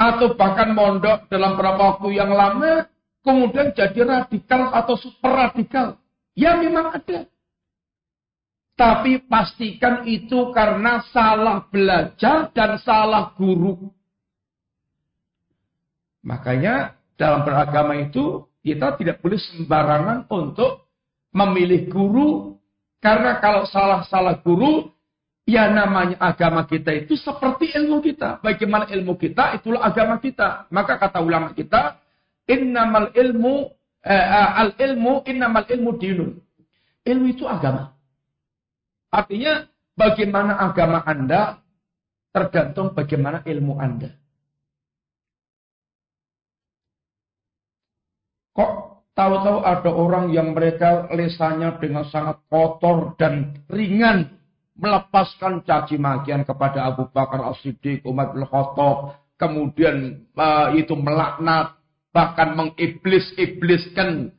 atau bahkan mondok dalam beberapa waktu yang lama, kemudian jadi radikal atau super radikal. Ya memang ada. Tapi pastikan itu karena salah belajar dan salah guru. Makanya dalam beragama itu kita tidak boleh sembarangan untuk memilih guru. Karena kalau salah-salah guru, ya namanya agama kita itu seperti ilmu kita. Bagaimana ilmu kita, itulah agama kita. Maka kata ulama kita, innamal ilmu, eh, eh al ilmu, innamal ilmu dinun. Ilmu itu agama. Artinya bagaimana agama Anda tergantung bagaimana ilmu Anda. Kok tahu-tahu ada orang yang mereka lesanya dengan sangat kotor dan ringan melepaskan caci makian kepada Abu Bakar As-Siddiq, Umar bin Khattab, kemudian uh, itu melaknat, bahkan mengiblis-ibliskan,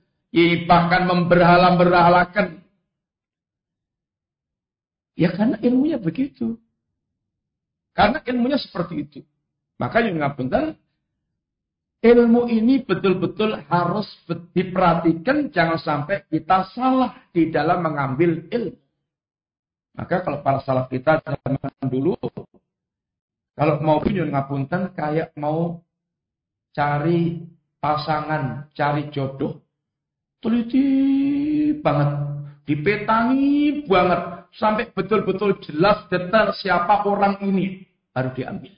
bahkan memberhala-berhalakan. Ya karena ilmunya begitu. Karena ilmunya seperti itu. Maka yang ngapunten ilmu ini betul-betul harus diperhatikan jangan sampai kita salah di dalam mengambil ilmu. Maka kalau para salaf kita zaman dulu kalau mau punya ngapunten kayak mau cari pasangan, cari jodoh. Teliti banget, dipetangi banget sampai betul-betul jelas detail siapa orang ini baru diambil.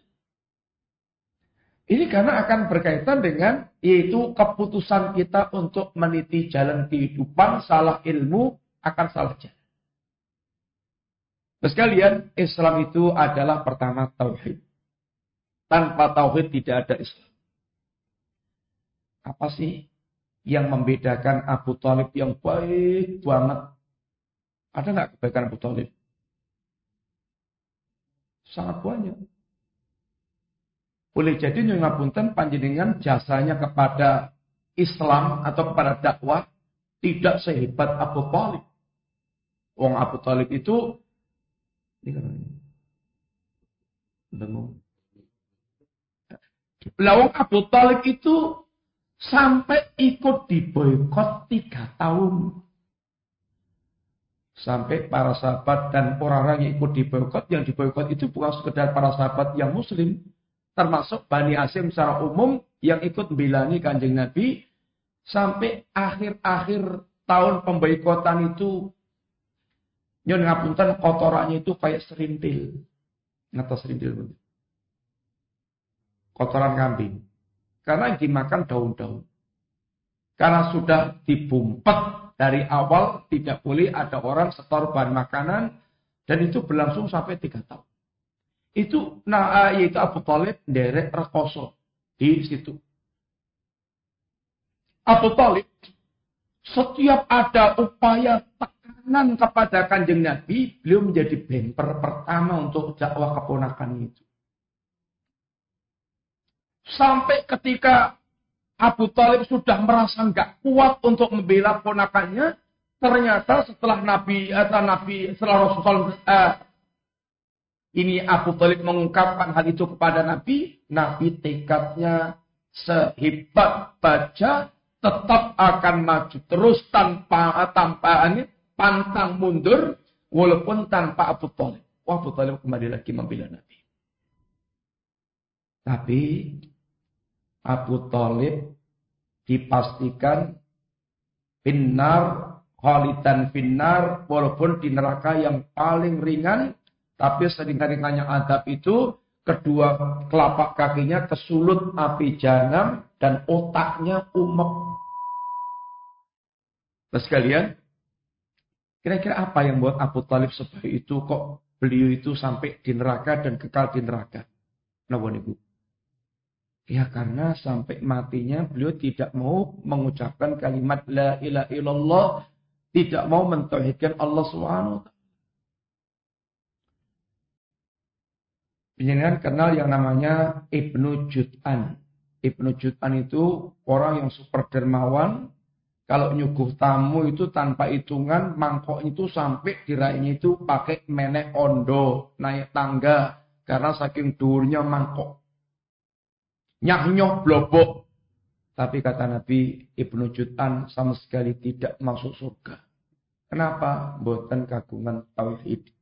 Ini karena akan berkaitan dengan yaitu keputusan kita untuk meniti jalan kehidupan, salah ilmu akan salah jalan. Terus kalian, Islam itu adalah pertama tauhid. Tanpa tauhid tidak ada Islam. Apa sih yang membedakan Abu Talib yang baik banget? Ada nggak kebaikan Abu Talib? Sangat banyak. Boleh jadi ngapunten panjenengan jasanya kepada Islam atau kepada dakwah tidak sehebat Abu Talib. Wong Abu Talib itu kan Lawang Abu Talib itu sampai ikut diboykot tiga tahun. Sampai para sahabat dan orang-orang yang ikut diboykot, yang diboykot itu bukan sekedar para sahabat yang muslim, termasuk Bani Hasim secara umum yang ikut membilangi kanjeng Nabi sampai akhir-akhir tahun pemboikotan itu nyon ngapunten kotorannya itu kayak serintil. Ngata serintil. Kotoran kambing. Karena dimakan daun-daun. Karena sudah dibumpet dari awal tidak boleh ada orang setor bahan makanan dan itu berlangsung sampai tiga tahun. Itu nah eh, yaitu Abu Talib derek rekoso di situ. Abu Talib setiap ada upaya tekanan kepada kanjeng Nabi, beliau menjadi bemper pertama untuk dakwah keponakan itu. Sampai ketika Abu Talib sudah merasa nggak kuat untuk membela ponakannya, ternyata setelah Nabi atau eh, Nabi setelah Rasulullah eh, ini Abu Talib mengungkapkan hal itu kepada Nabi. Nabi tekadnya sehebat baja tetap akan maju terus tanpa tanpa ini pantang mundur walaupun tanpa Abu Talib. Wah, Abu Talib kembali lagi membela Nabi. Tapi Abu Talib dipastikan finnar khalidan finnar walaupun di neraka yang paling ringan tapi sering-seringnya adab itu kedua telapak kakinya kesulut api jahanam dan otaknya umek. Terus kalian, kira-kira apa yang buat Abu Talib seperti itu kok beliau itu sampai di neraka dan kekal di neraka? Nah, ibu. Ya karena sampai matinya beliau tidak mau mengucapkan kalimat la ilaha illallah, tidak mau mentauhidkan Allah Subhanahu Penjenengan kenal yang namanya Ibnu Jud'an. Ibnu Jud'an itu orang yang super dermawan. Kalau nyuguh tamu itu tanpa hitungan, mangkok itu sampai diraihnya itu pakai menek ondo, naik tangga. Karena saking durnya mangkok. Nyah blobok. Tapi kata Nabi, Ibnu Jud'an sama sekali tidak masuk surga. Kenapa? Buatan kagungan tauhid.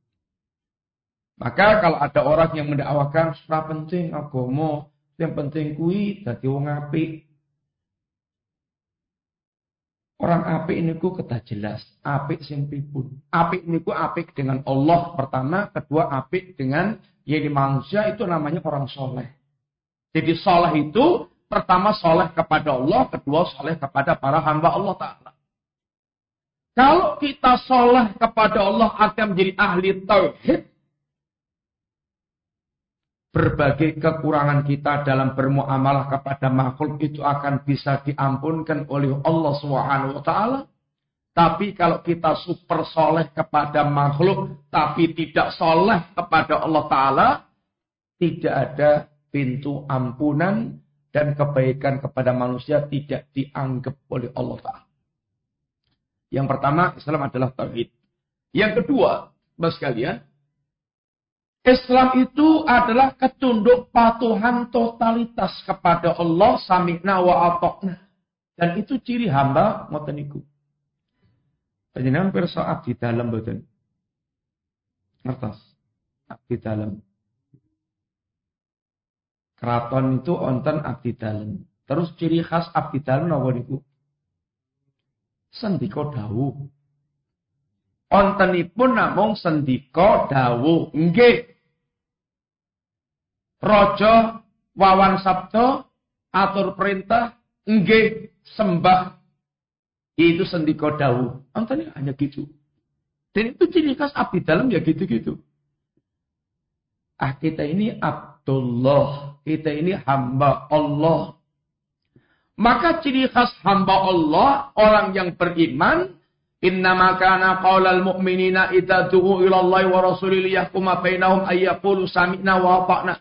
Maka kalau ada orang yang mendakwakan ora penting agama, yang penting kui dadi wong apik. Orang apik niku kedah jelas, apik sing pripun. Apik niku apik dengan Allah pertama, kedua apik dengan jadi manusia itu namanya orang soleh. Jadi soleh itu pertama soleh kepada Allah, kedua soleh kepada para hamba Allah Ta'ala. Kalau kita soleh kepada Allah akan menjadi ahli tauhid, berbagai kekurangan kita dalam bermuamalah kepada makhluk itu akan bisa diampunkan oleh Allah Subhanahu taala. Tapi kalau kita super soleh kepada makhluk tapi tidak soleh kepada Allah taala, tidak ada pintu ampunan dan kebaikan kepada manusia tidak dianggap oleh Allah Ta'ala. Yang pertama, Islam adalah tauhid. Yang kedua, Mas kalian, Islam itu adalah ketunduk patuhan totalitas kepada Allah sami'na wa atokna. Dan itu ciri hamba ngoten niku. Panjenengan pirsa abdi dalam mboten? Ngertos? Abdi dalam. Keraton itu onten abdi dalam. Terus ciri khas abdi dalam napa niku? Sendika dawuh. Ontenipun namung sendika dawuh. Nggih. Raja wawan sabda atur perintah nggih sembah itu sendika dawuh. Ontene hanya gitu. Dan itu ciri khas abdi dalam ya gitu-gitu. Ah kita ini Abdullah. Kita ini hamba Allah. Maka ciri khas hamba Allah, orang yang beriman, Innama kana qaulal mu'minina idza du'u ila Allah wa rasulih liyahkuma bainahum ayyaqulu sami'na wa ata'na.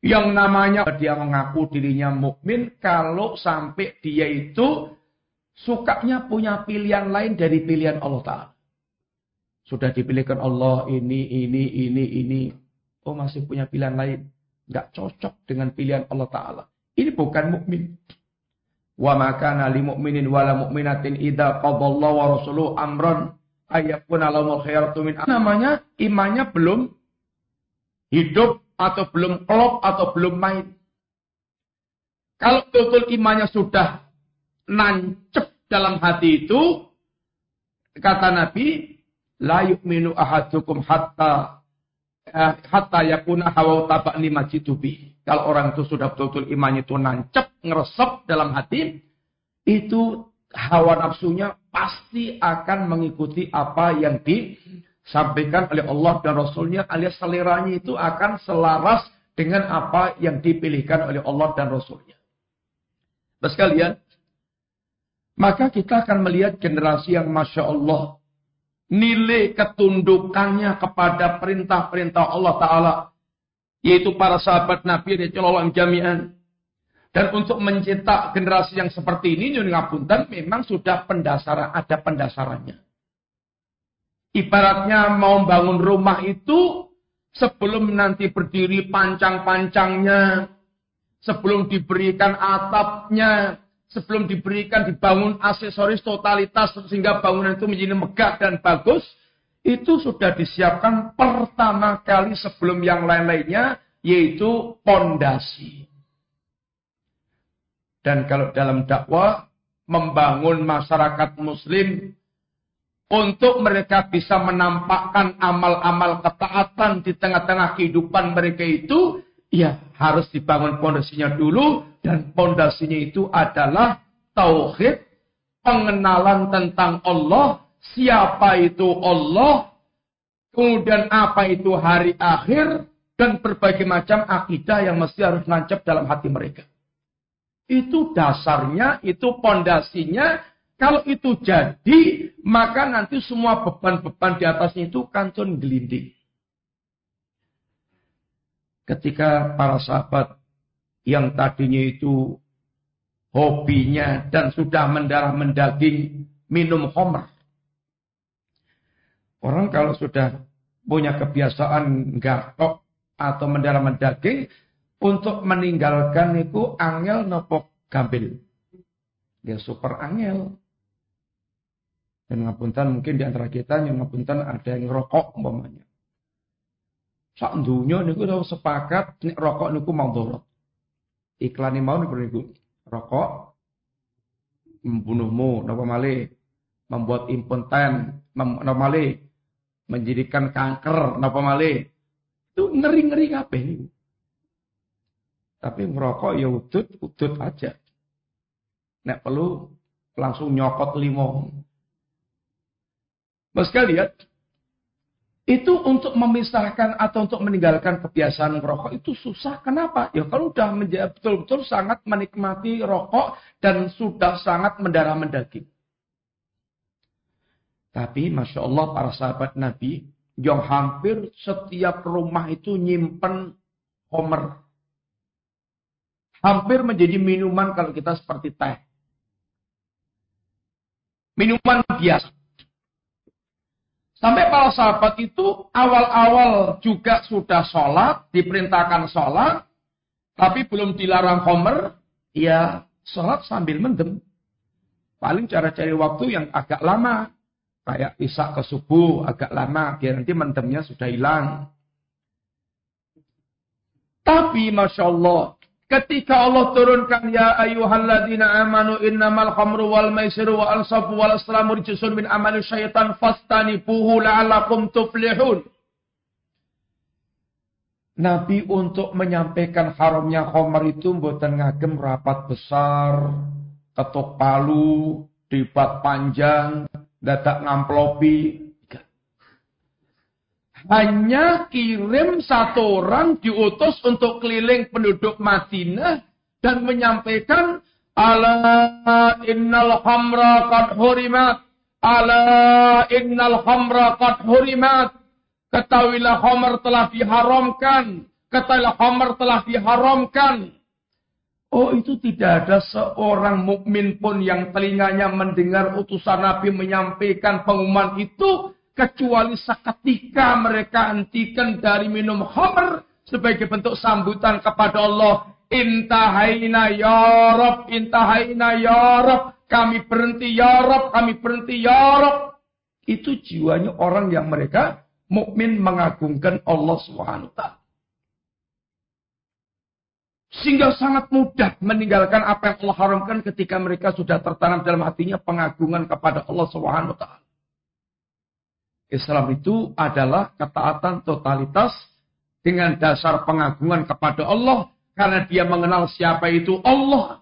Yang namanya dia mengaku dirinya mukmin kalau sampai dia itu sukanya punya pilihan lain dari pilihan Allah Ta'ala. Sudah dipilihkan Allah ini, ini, ini, ini. Oh masih punya pilihan lain. Nggak cocok dengan pilihan Allah Ta'ala. Ini bukan mukmin. Wa makana li mu'minin wala mu'minatin idza qadallahu wa rasuluhu amran ayyakuna lahumul khiyaratu min namanya imannya belum hidup atau belum klop atau belum main. Kalau betul imannya sudah nancep dalam hati itu, kata Nabi, La yu'minu ahadukum hatta hatta yakuna hawa tabakni majitubi. Kalau orang itu sudah betul-betul imannya itu nancep, ngeresep dalam hati, itu hawa nafsunya pasti akan mengikuti apa yang disampaikan oleh Allah dan Rasulnya alias seleranya itu akan selaras dengan apa yang dipilihkan oleh Allah dan Rasulnya. Sekalian, maka kita akan melihat generasi yang Masya Allah nilai ketundukannya kepada perintah-perintah Allah Ta'ala. Yaitu para sahabat Nabi Rasulullah jami'an. Dan untuk mencetak generasi yang seperti ini, Nyun Ngapunten memang sudah pendasaran, ada pendasarannya. Ibaratnya mau bangun rumah itu, sebelum nanti berdiri pancang-pancangnya, sebelum diberikan atapnya, sebelum diberikan dibangun aksesoris totalitas sehingga bangunan itu menjadi megah dan bagus, itu sudah disiapkan pertama kali sebelum yang lain-lainnya, yaitu pondasi. Dan kalau dalam dakwah, membangun masyarakat muslim untuk mereka bisa menampakkan amal-amal ketaatan di tengah-tengah kehidupan mereka itu, ya harus dibangun pondasinya dulu dan pondasinya itu adalah tauhid, pengenalan tentang Allah, siapa itu Allah, kemudian apa itu hari akhir, dan berbagai macam akidah yang mesti harus nancap dalam hati mereka. Itu dasarnya, itu pondasinya. Kalau itu jadi, maka nanti semua beban-beban di atasnya itu kancun gelinding. Ketika para sahabat yang tadinya itu hobinya dan sudah mendarah mendaging minum homer. Orang kalau sudah punya kebiasaan gartok atau mendarah mendaging untuk meninggalkan itu angel nopo gambil. Dia super angel. Dan ngapunten mungkin di antara kita yang ngapunten ada yang rokok umpamanya. Sak dunia niku sepakat nek rokok niku mandorot iklan mau niku rokok membunuhmu. Napa malih membuat impoten napa malih menjadikan kanker? Napa malih? Itu ngeri-ngeri niku tapi merokok ya udut udut aja. Nek perlu langsung nyokot limo Mas lihat itu untuk memisahkan atau untuk meninggalkan kebiasaan merokok itu susah. Kenapa? Ya kalau sudah betul-betul sangat menikmati rokok dan sudah sangat mendarah mendaging. Tapi Masya Allah para sahabat Nabi yang hampir setiap rumah itu nyimpen homer. Hampir menjadi minuman kalau kita seperti teh. Minuman biasa. Sampai para sahabat itu awal-awal juga sudah sholat, diperintahkan sholat, tapi belum dilarang homer, ya sholat sambil mendem. Paling cara cari waktu yang agak lama. Kayak isak ke subuh agak lama, biar nanti mendemnya sudah hilang. Tapi Masya Allah, Ketika Allah turunkan ya ayyuhalladzina amanu innamal khamru wal maisiru wal ansabu wal aslamu rijsun min amali syaitan fastanibuhu la'allakum tuflihun. Nabi untuk menyampaikan haramnya khamar itu mboten ngagem rapat besar, ketuk palu, debat panjang, dadak ngamplopi, hanya kirim satu orang diutus untuk keliling penduduk Madinah dan menyampaikan ala innal khamra qad hurimat ala innal khamra qad hurimat. Ketahuilah khamr telah diharamkan ketahuilah khamr telah diharamkan. Oh itu tidak ada seorang mukmin pun yang telinganya mendengar utusan Nabi menyampaikan pengumuman itu kecuali seketika mereka hentikan dari minum khamr sebagai bentuk sambutan kepada Allah. Intahaina ya Rab, intahaina ya Rab, kami berhenti ya Rab, kami berhenti ya Rab. Itu jiwanya orang yang mereka mukmin mengagungkan Allah Subhanahu Sehingga sangat mudah meninggalkan apa yang Allah haramkan ketika mereka sudah tertanam dalam hatinya pengagungan kepada Allah Subhanahu taala. Islam itu adalah ketaatan totalitas dengan dasar pengagungan kepada Allah karena dia mengenal siapa itu Allah.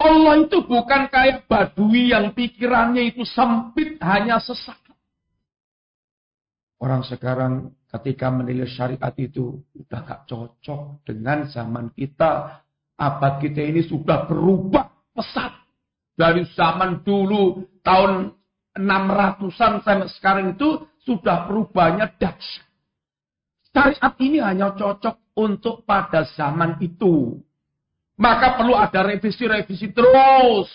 Allah itu bukan kayak badui yang pikirannya itu sempit hanya sesak. Orang sekarang ketika menilai syariat itu sudah gak cocok dengan zaman kita. Abad kita ini sudah berubah pesat. Dari zaman dulu tahun 600-an sampai sekarang itu sudah perubahannya dahsyat. Syariat ini hanya cocok untuk pada zaman itu. Maka perlu ada revisi-revisi terus.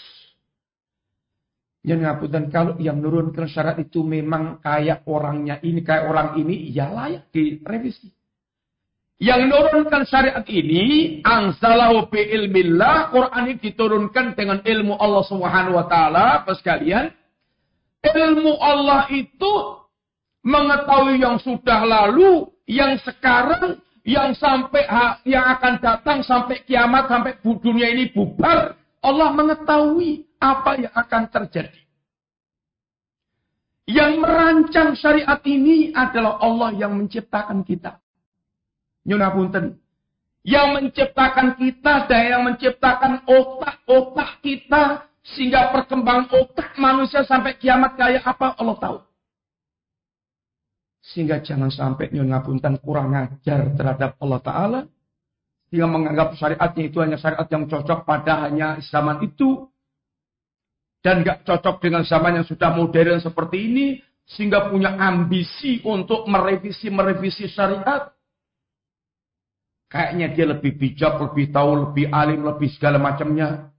Yang ngapunten kalau yang menurunkan syarat itu memang kayak orangnya ini, kayak orang ini, ya layak direvisi. Yang menurunkan syariat ini, angsalahu bi ilmillah, Quran ini diturunkan dengan ilmu Allah Subhanahu wa taala, sekalian. Ilmu Allah itu mengetahui yang sudah lalu, yang sekarang, yang sampai yang akan datang sampai kiamat, sampai dunia ini bubar. Allah mengetahui apa yang akan terjadi. Yang merancang syariat ini adalah Allah yang menciptakan kita. Nyunapunten. Yang menciptakan kita dan yang menciptakan otak-otak kita sehingga perkembangan otak manusia sampai kiamat kayak apa Allah tahu. Sehingga jangan sampai nyun ngapunten kurang ajar terhadap Allah Ta'ala. Sehingga menganggap syariatnya itu hanya syariat yang cocok pada hanya zaman itu. Dan gak cocok dengan zaman yang sudah modern seperti ini. Sehingga punya ambisi untuk merevisi-merevisi syariat. Kayaknya dia lebih bijak, lebih tahu, lebih alim, lebih segala macamnya.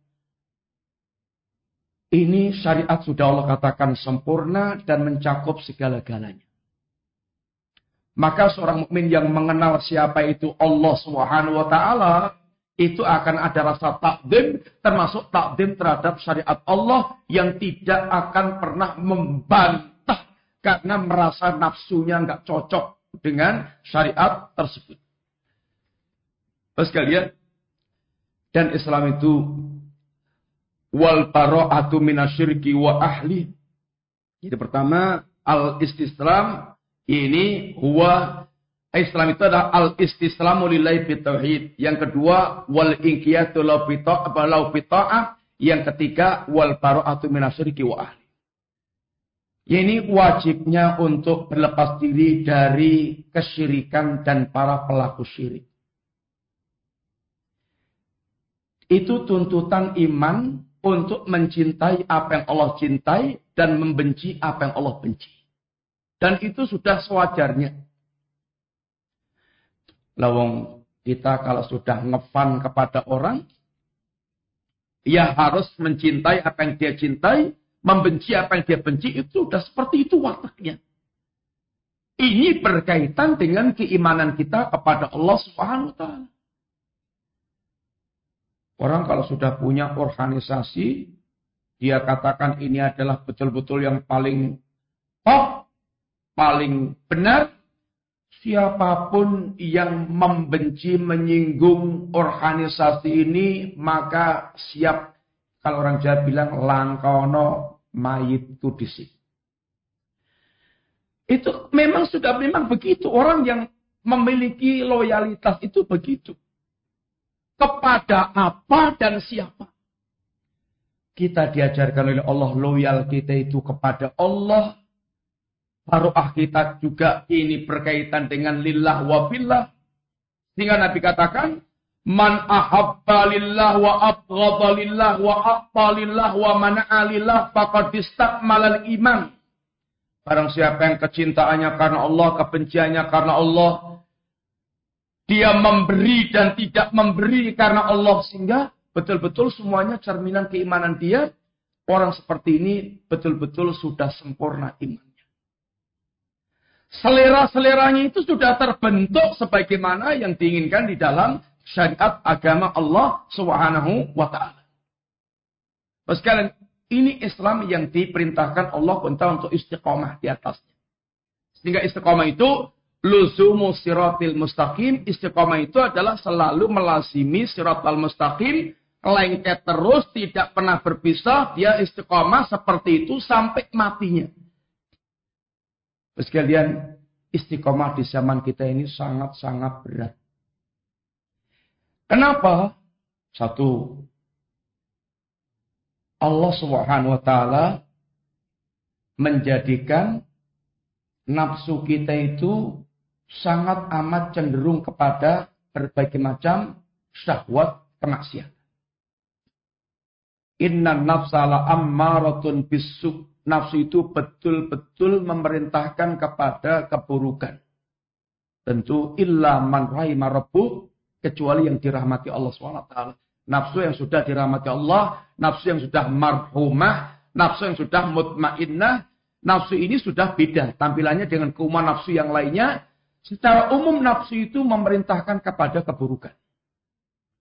Ini syariat sudah Allah katakan sempurna dan mencakup segala-galanya. Maka seorang mukmin yang mengenal siapa itu Allah Subhanahu wa taala itu akan ada rasa takdim termasuk takdim terhadap syariat Allah yang tidak akan pernah membantah karena merasa nafsunya nggak cocok dengan syariat tersebut. Terus kalian dan Islam itu wal bara'atu minasyirki wa ahli. Jadi pertama al istislam ini huwa Islam itu adalah al istislamu lillahi bitauhid. Yang kedua wal inqiyatu lau bita'ah. Yang ketiga wal bara'atu minasyirki wa ahli. Ini wajibnya untuk berlepas diri dari kesyirikan dan para pelaku syirik. Itu tuntutan iman untuk mencintai apa yang Allah cintai dan membenci apa yang Allah benci. Dan itu sudah sewajarnya. Lawang kita kalau sudah ngefan kepada orang, ya harus mencintai apa yang dia cintai, membenci apa yang dia benci, itu sudah seperti itu wataknya. Ini berkaitan dengan keimanan kita kepada Allah Subhanahu wa. Orang kalau sudah punya organisasi, dia katakan ini adalah betul-betul yang paling top, paling benar, siapa pun yang membenci, menyinggung organisasi ini, maka siap, kalau orang Jawa bilang, langkono mayit kudisi. Itu memang sudah memang begitu. Orang yang memiliki loyalitas itu begitu. Kepada apa dan siapa. Kita diajarkan oleh Allah loyal kita itu kepada Allah Taruhah kita juga ini berkaitan dengan lillah wa billah. Sehingga Nabi katakan, Man ahabba lillah wa abghadha lillah wa aqta lillah wa mana'a lillah istakmalal iman. Barang siapa yang kecintaannya karena Allah, kebenciannya karena Allah, dia memberi dan tidak memberi karena Allah sehingga betul-betul semuanya cerminan keimanan dia. Orang seperti ini betul-betul sudah sempurna iman selera-seleranya itu sudah terbentuk sebagaimana yang diinginkan di dalam syariat agama Allah Subhanahu wa taala. Sekalian, ini Islam yang diperintahkan Allah untuk istiqomah di atasnya. Sehingga istiqomah itu luzumu siratil mustaqim. Istiqomah itu adalah selalu melazimi siratal mustaqim. Lengket terus, tidak pernah berpisah. Dia istiqomah seperti itu sampai matinya. Sekalian, istiqomah di zaman kita ini sangat-sangat berat. Kenapa? Satu, Allah Subhanahu wa taala menjadikan nafsu kita itu sangat amat cenderung kepada berbagai macam syahwat kemaksiatan. Inna nafsala ammaratun bisuk nafsu itu betul-betul memerintahkan kepada keburukan. Tentu illa man rahimah kecuali yang dirahmati Allah SWT. Nafsu yang sudah dirahmati Allah, nafsu yang sudah marhumah, nafsu yang sudah mutmainnah, nafsu ini sudah beda tampilannya dengan keumuman nafsu yang lainnya. Secara umum nafsu itu memerintahkan kepada keburukan.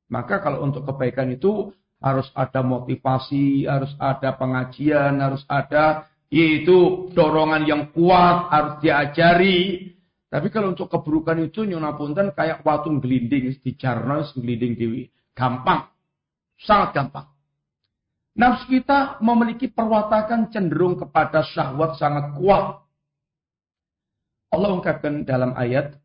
Maka kalau untuk kebaikan itu harus ada motivasi, harus ada pengajian, harus ada yaitu dorongan yang kuat, harus diajari. Tapi kalau untuk keburukan itu nyona punten kayak waktu gelinding di jarno gelinding dewi. Gampang. Sangat gampang. Nafsu kita memiliki perwatakan cenderung kepada syahwat sangat kuat. Allah ungkapkan dalam ayat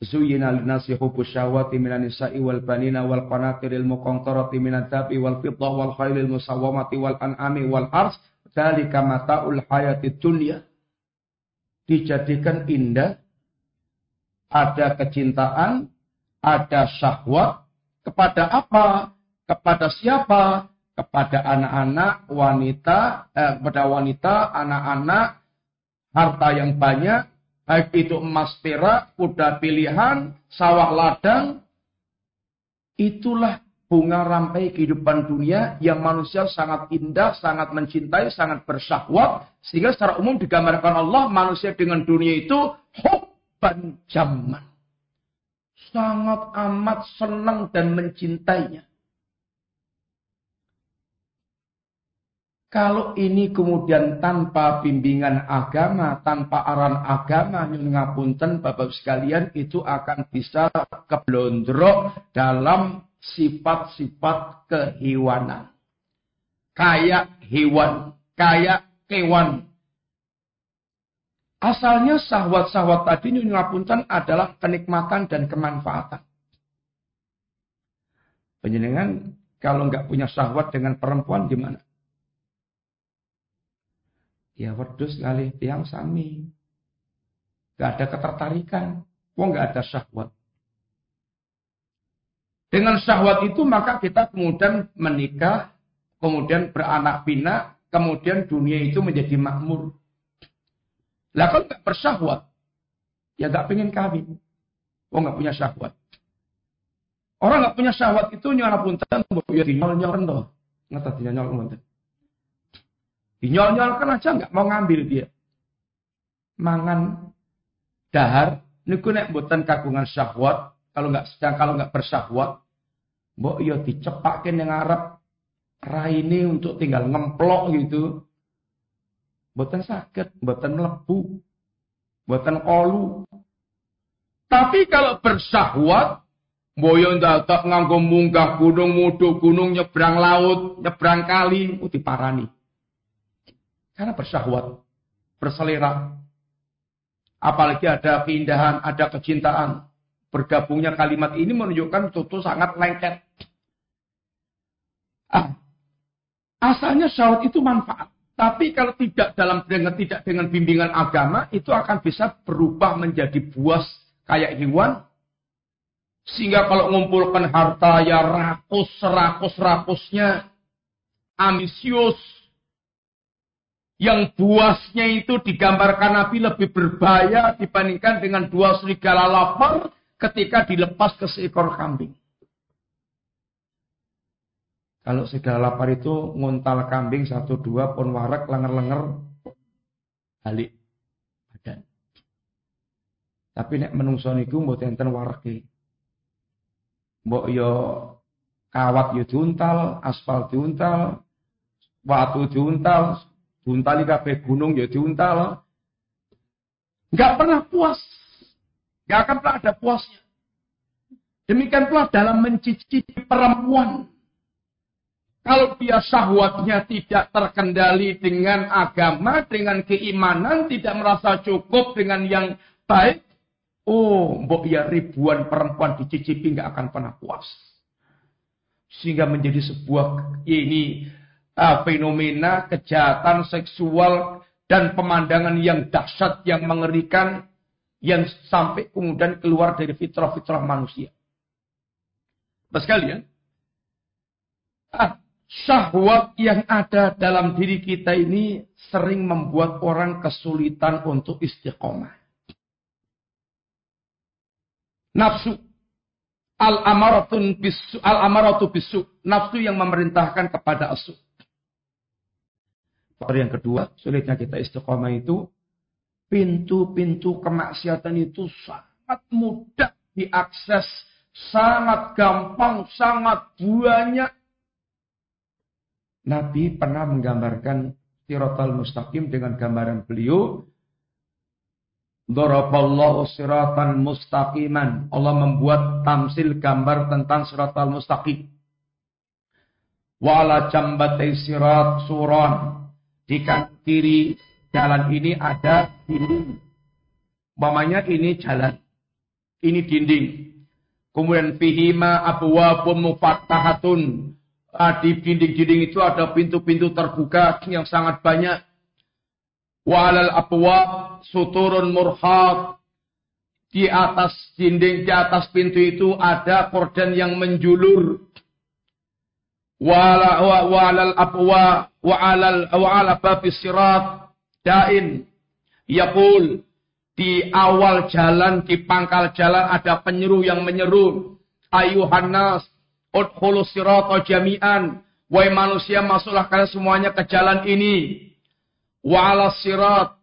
Zuyina linasi hubus syahwati minan nisa'i wal banina wal qanatiril muqantarati minad dabi wal fiddah wal khailil musawwamati wal an'ami wal ars. Dzalika mata'ul hayati dunya. Dijadikan indah. Ada kecintaan ada syahwat. Kepada apa? Kepada siapa? Kepada anak-anak wanita eh, kepada wanita anak-anak harta yang banyak Baik itu emas perak, kuda pilihan, sawah ladang. Itulah bunga rampai kehidupan dunia yang manusia sangat indah, sangat mencintai, sangat bersyahwat. Sehingga secara umum digambarkan Allah manusia dengan dunia itu hubban zaman. Sangat amat senang dan mencintainya. Kalau ini kemudian tanpa bimbingan agama, tanpa aran agama, ngapunten Bapak sekalian, itu akan bisa keblondrok dalam sifat-sifat kehewanan. Kayak hewan, kayak kewan. Asalnya sahwat-sahwat tadi ngapunten adalah kenikmatan dan kemanfaatan. Penjenengan kalau nggak punya sahwat dengan perempuan gimana? Ya wedus kali tiang sami. Gak ada ketertarikan. Wah gak ada syahwat. Dengan syahwat itu maka kita kemudian menikah, kemudian beranak pinak, kemudian dunia itu menjadi makmur. Lah kalau gak bersyahwat, ya gak pengen kawin. Oh nggak punya syahwat. Orang nggak punya syahwat itu nyala punten, ya dinyol-nyol toh. Ngata dinyol punten. Dinyol-nyol kan aja nggak mau ngambil dia. Mangan dahar niku nek mboten kagungan syahwat, kalau nggak sedang kalau nggak bersyahwat, mbok yo dicepake ning ngarep raine untuk tinggal ngemplok gitu. Mboten sakit, mboten mlebu, mboten kolu. Tapi kalau bersyahwat, Boyo dadak nganggo munggah gunung, mudu gunung, nyebrang laut, nyebrang kali, oh diparani. Karena bersyahwat, berselera. Apalagi ada keindahan, ada kecintaan. Bergabungnya kalimat ini menunjukkan tutu sangat lengket. Ah, asalnya syahwat itu manfaat. Tapi kalau tidak dalam dengan tidak dengan bimbingan agama, itu akan bisa berubah menjadi buas kayak hewan sehingga kalau mengumpulkan harta ya rakus, serakus, rakusnya. Ambisius. Yang buasnya itu digambarkan Nabi lebih berbahaya dibandingkan dengan dua serigala lapar ketika dilepas ke seekor kambing. Kalau serigala lapar itu nguntal kambing satu dua pun warak lenger-lenger balik badan. Tapi nek menungso niku mboten enten wareke. Mbok yo kawat yo diuntal, aspal diuntal, watu diuntal, diuntali kabeh gunung yo diuntal. Enggak pernah puas. Enggak akan pernah ada puasnya. Demikian pula dalam mencicipi perempuan. Kalau dia syahwatnya tidak terkendali dengan agama, dengan keimanan, tidak merasa cukup dengan yang baik, Oh, mbok ya ribuan perempuan dicicipi nggak akan pernah puas. Sehingga menjadi sebuah ini uh, fenomena kejahatan seksual dan pemandangan yang dahsyat, yang mengerikan, yang sampai kemudian keluar dari fitrah-fitrah manusia. Pas kalian, ah, syahwat yang ada dalam diri kita ini sering membuat orang kesulitan untuk istiqomah. Nafsu. Al-amaratun bisu. Al-amaratu bisu. Nafsu yang memerintahkan kepada asu. Faktor yang kedua, sulitnya kita istiqomah itu, pintu-pintu kemaksiatan itu sangat mudah diakses, sangat gampang, sangat banyak. Nabi pernah menggambarkan Siratal Mustaqim dengan gambaran beliau Daraballahu siratan mustaqiman. Allah membuat tamsil gambar tentang siratal mustaqim. Wa ala jambatai sirat suron. Di kan kiri jalan ini ada dinding. Umpamanya ini jalan. Ini dinding. Kemudian fihima abwabun mufattahatun. Ah, di dinding-dinding itu ada pintu-pintu terbuka yang sangat banyak. Wa alal abwab suturun murhad. Di atas dinding, di atas pintu itu ada korden yang menjulur. Wa alal abwa wa alal wa ala babis sirat. Dain. Yaqul. Di awal jalan di pangkal jalan ada penyeru yang menyeru. Ayuhan nas udkhulu sirata jami'an. Wahai manusia masuklah kalian semuanya ke jalan ini. Wa ala sirat.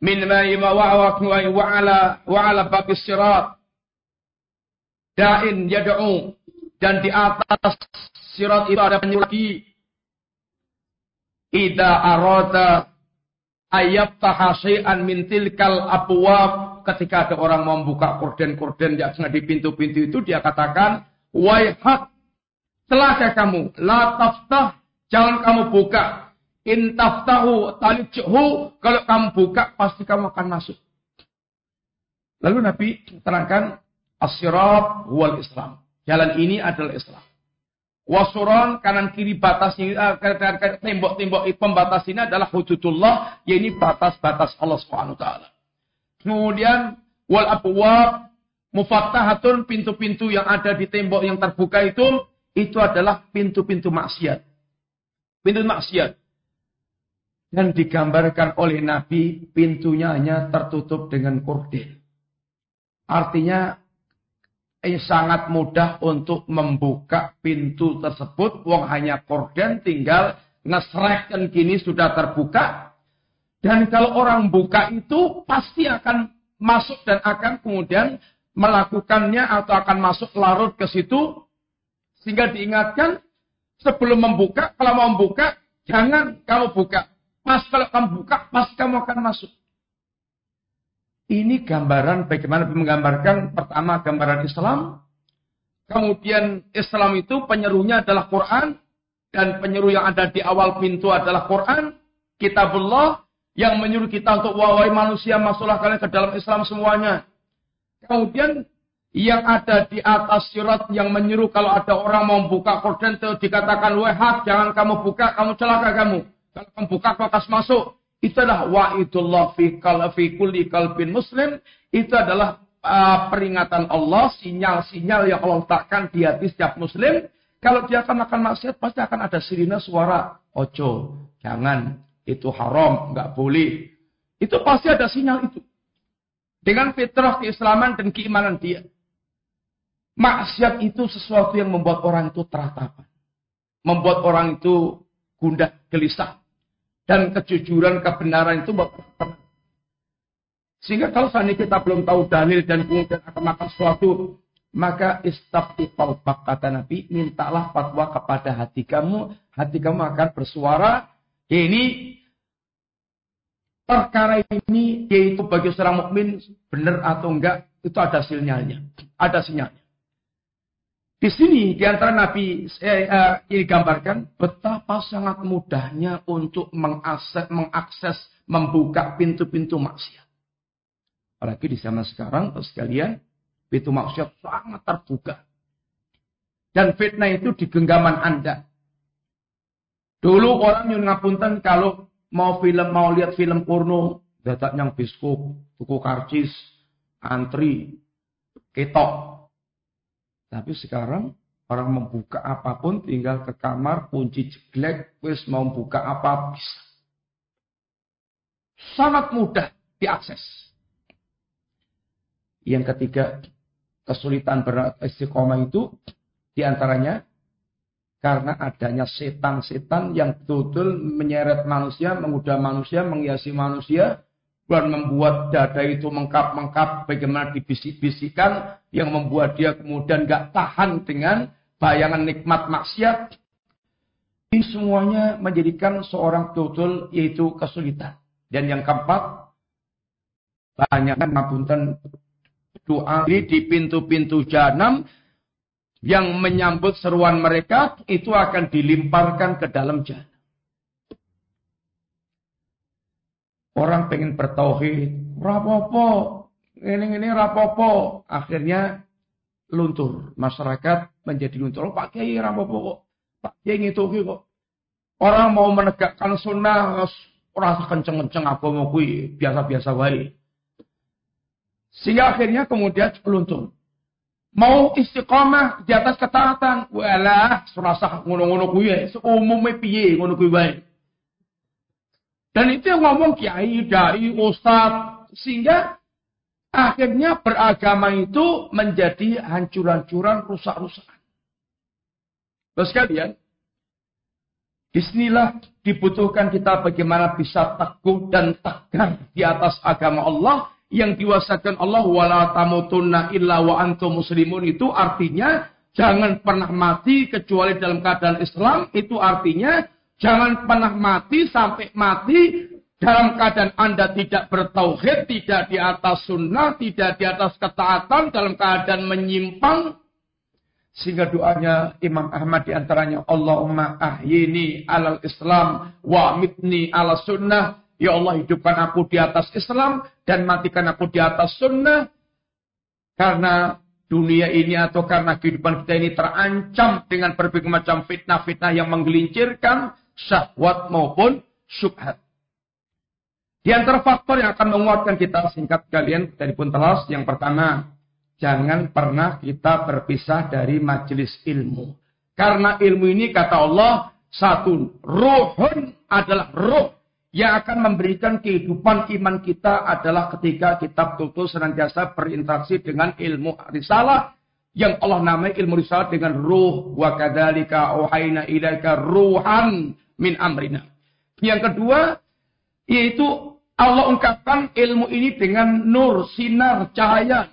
Min ma'i mawa'wak wa ala wa ala babis sirat. Da'in yad'u. Dan di atas sirat itu ada penyeru lagi Ida arada ayyaftaha syai'an min tilkal abwab ketika ada orang membuka korden-korden yang di pintu-pintu itu dia katakan waihat celaka kamu la taftah jangan kamu buka Intaftahu talijhu. Kalau kamu buka, pasti kamu akan masuk. Lalu Nabi terangkan, Asyirat wal Islam. Jalan ini adalah Islam. Wasuron kanan kiri batasnya eh, tembok-tembok pembatas ini adalah hududullah yaitu batas-batas Allah Subhanahu taala. Kemudian wal abwab mufattahatun pintu-pintu yang ada di tembok yang terbuka itu itu adalah pintu-pintu maksiat. Pintu maksiat dan digambarkan oleh Nabi pintunya hanya tertutup dengan kordel. Artinya eh, sangat mudah untuk membuka pintu tersebut. Wong hanya korden tinggal ngesreken gini sudah terbuka. Dan kalau orang buka itu pasti akan masuk dan akan kemudian melakukannya atau akan masuk larut ke situ. Sehingga diingatkan sebelum membuka, kalau mau membuka, jangan kamu buka. Pas kalau kamu buka, pas kamu akan masuk. Ini gambaran bagaimana menggambarkan pertama gambaran Islam. Kemudian Islam itu penyerunya adalah Quran. Dan penyeru yang ada di awal pintu adalah Quran. Kitabullah yang menyuruh kita untuk wahai manusia masuklah kalian ke dalam Islam semuanya. Kemudian yang ada di atas surat yang menyuruh kalau ada orang mau buka Quran itu dikatakan wahab jangan kamu buka kamu celaka kamu. Kalau kamu buka kau akan masuk. Itu adalah wa'idullah fi, fi kulli kalbin muslim. Itu adalah uh, peringatan Allah, sinyal-sinyal yang Allah letakkan di hati setiap muslim. Kalau dia akan makan maksiat, pasti akan ada sirine suara. Ojo, jangan, itu haram, nggak boleh. Itu pasti ada sinyal itu. Dengan fitrah keislaman dan keimanan dia. Maksiat itu sesuatu yang membuat orang itu teratapan. Membuat orang itu gundah gelisah dan kejujuran kebenaran itu sehingga kalau ini kita belum tahu dalil dan kemudian akan makan sesuatu maka istafti qalbak kata Nabi mintalah fatwa kepada hati kamu. Hati kamu akan bersuara ini perkara ini yaitu bagi seorang mukmin benar atau enggak itu ada sinyalnya ada sinyalnya di sini di antara Nabi eh, eh, ini gambarkan betapa sangat mudahnya untuk mengakses, mengakses membuka pintu-pintu maksiat. Apalagi di zaman sekarang, sekalian, pintu maksiat sangat terbuka. Dan fitnah itu di genggaman Anda. Dulu orang yang ngapunten kalau mau film, mau lihat film porno, datang yang biskup, tuku karcis, antri, ketok, tapi sekarang orang membuka apa pun tinggal ke kamar, kunci jeglek, wis mau buka apa bisa. Sangat mudah diakses. Yang ketiga, kesulitan beristiqomah itu di antaranya karena adanya setan-setan yang betul-betul menyeret manusia, menggoda manusia, menghiasi manusia, dan membuat dada itu mengkap-mengkap bagaimana dibisik-bisikan yang membuat dia kemudian gak tahan dengan bayangan nikmat maksiat. Ini semuanya menjadikan seorang betul yaitu kesulitan. Dan yang keempat, banyak ngapunten doa di pintu-pintu jahanam yang menyambut seruan mereka itu akan dilimparkan ke dalam jahanam. Orang pengen bertauhid, rapopo, ini ini rapopo. Akhirnya luntur. Masyarakat menjadi luntur. Oh, Pak Kiai rapopo kok. Pak Kiai itu kok. Orang mau menegakkan sunnah, rasa kenceng-kenceng apa mau kui, biasa-biasa baik. Sehingga akhirnya kemudian luntur. Mau istiqomah di atas ketaatan. Walah, serasa ngono-ngono kuwi. Seumumnya piye ngono kuwi baik. Dan itu yang ngomong kiai, dai, ustaz. Sehingga akhirnya beragama itu menjadi hancur-hancuran, rusak-rusakan. Terus kalian, di sinilah dibutuhkan kita bagaimana bisa teguh dan tegar di atas agama Allah yang diwasakan Allah wala tamutunna illa wa antum muslimun itu artinya jangan pernah mati kecuali dalam keadaan Islam itu artinya Jangan pernah mati sampai mati dalam keadaan Anda tidak bertauhid, tidak di atas sunnah, tidak di atas ketaatan, dalam keadaan menyimpang. Sehingga doanya Imam Ahmad di antaranya, Allahumma ahyini alal Islam wa mitni ala sunnah. Ya Allah hidupkan aku di atas Islam dan matikan aku di atas sunnah. Karena dunia ini atau karena kehidupan kita ini terancam dengan berbagai macam fitnah-fitnah yang menggelincirkan syahwat maupun syubhat. Di antara faktor yang akan menguatkan kita singkat kalian dari pun telas yang pertama, jangan pernah kita berpisah dari majelis ilmu. Karena ilmu ini kata Allah satu ruhun adalah ruh yang akan memberikan kehidupan iman kita adalah ketika kita betul-betul senantiasa berinteraksi dengan ilmu risalah yang Allah namai ilmu risalah dengan ruh wa kadzalika auhayna ilaika ruhan min amrina. Yang kedua yaitu Allah ungkapkan ilmu ini dengan nur, sinar, cahaya.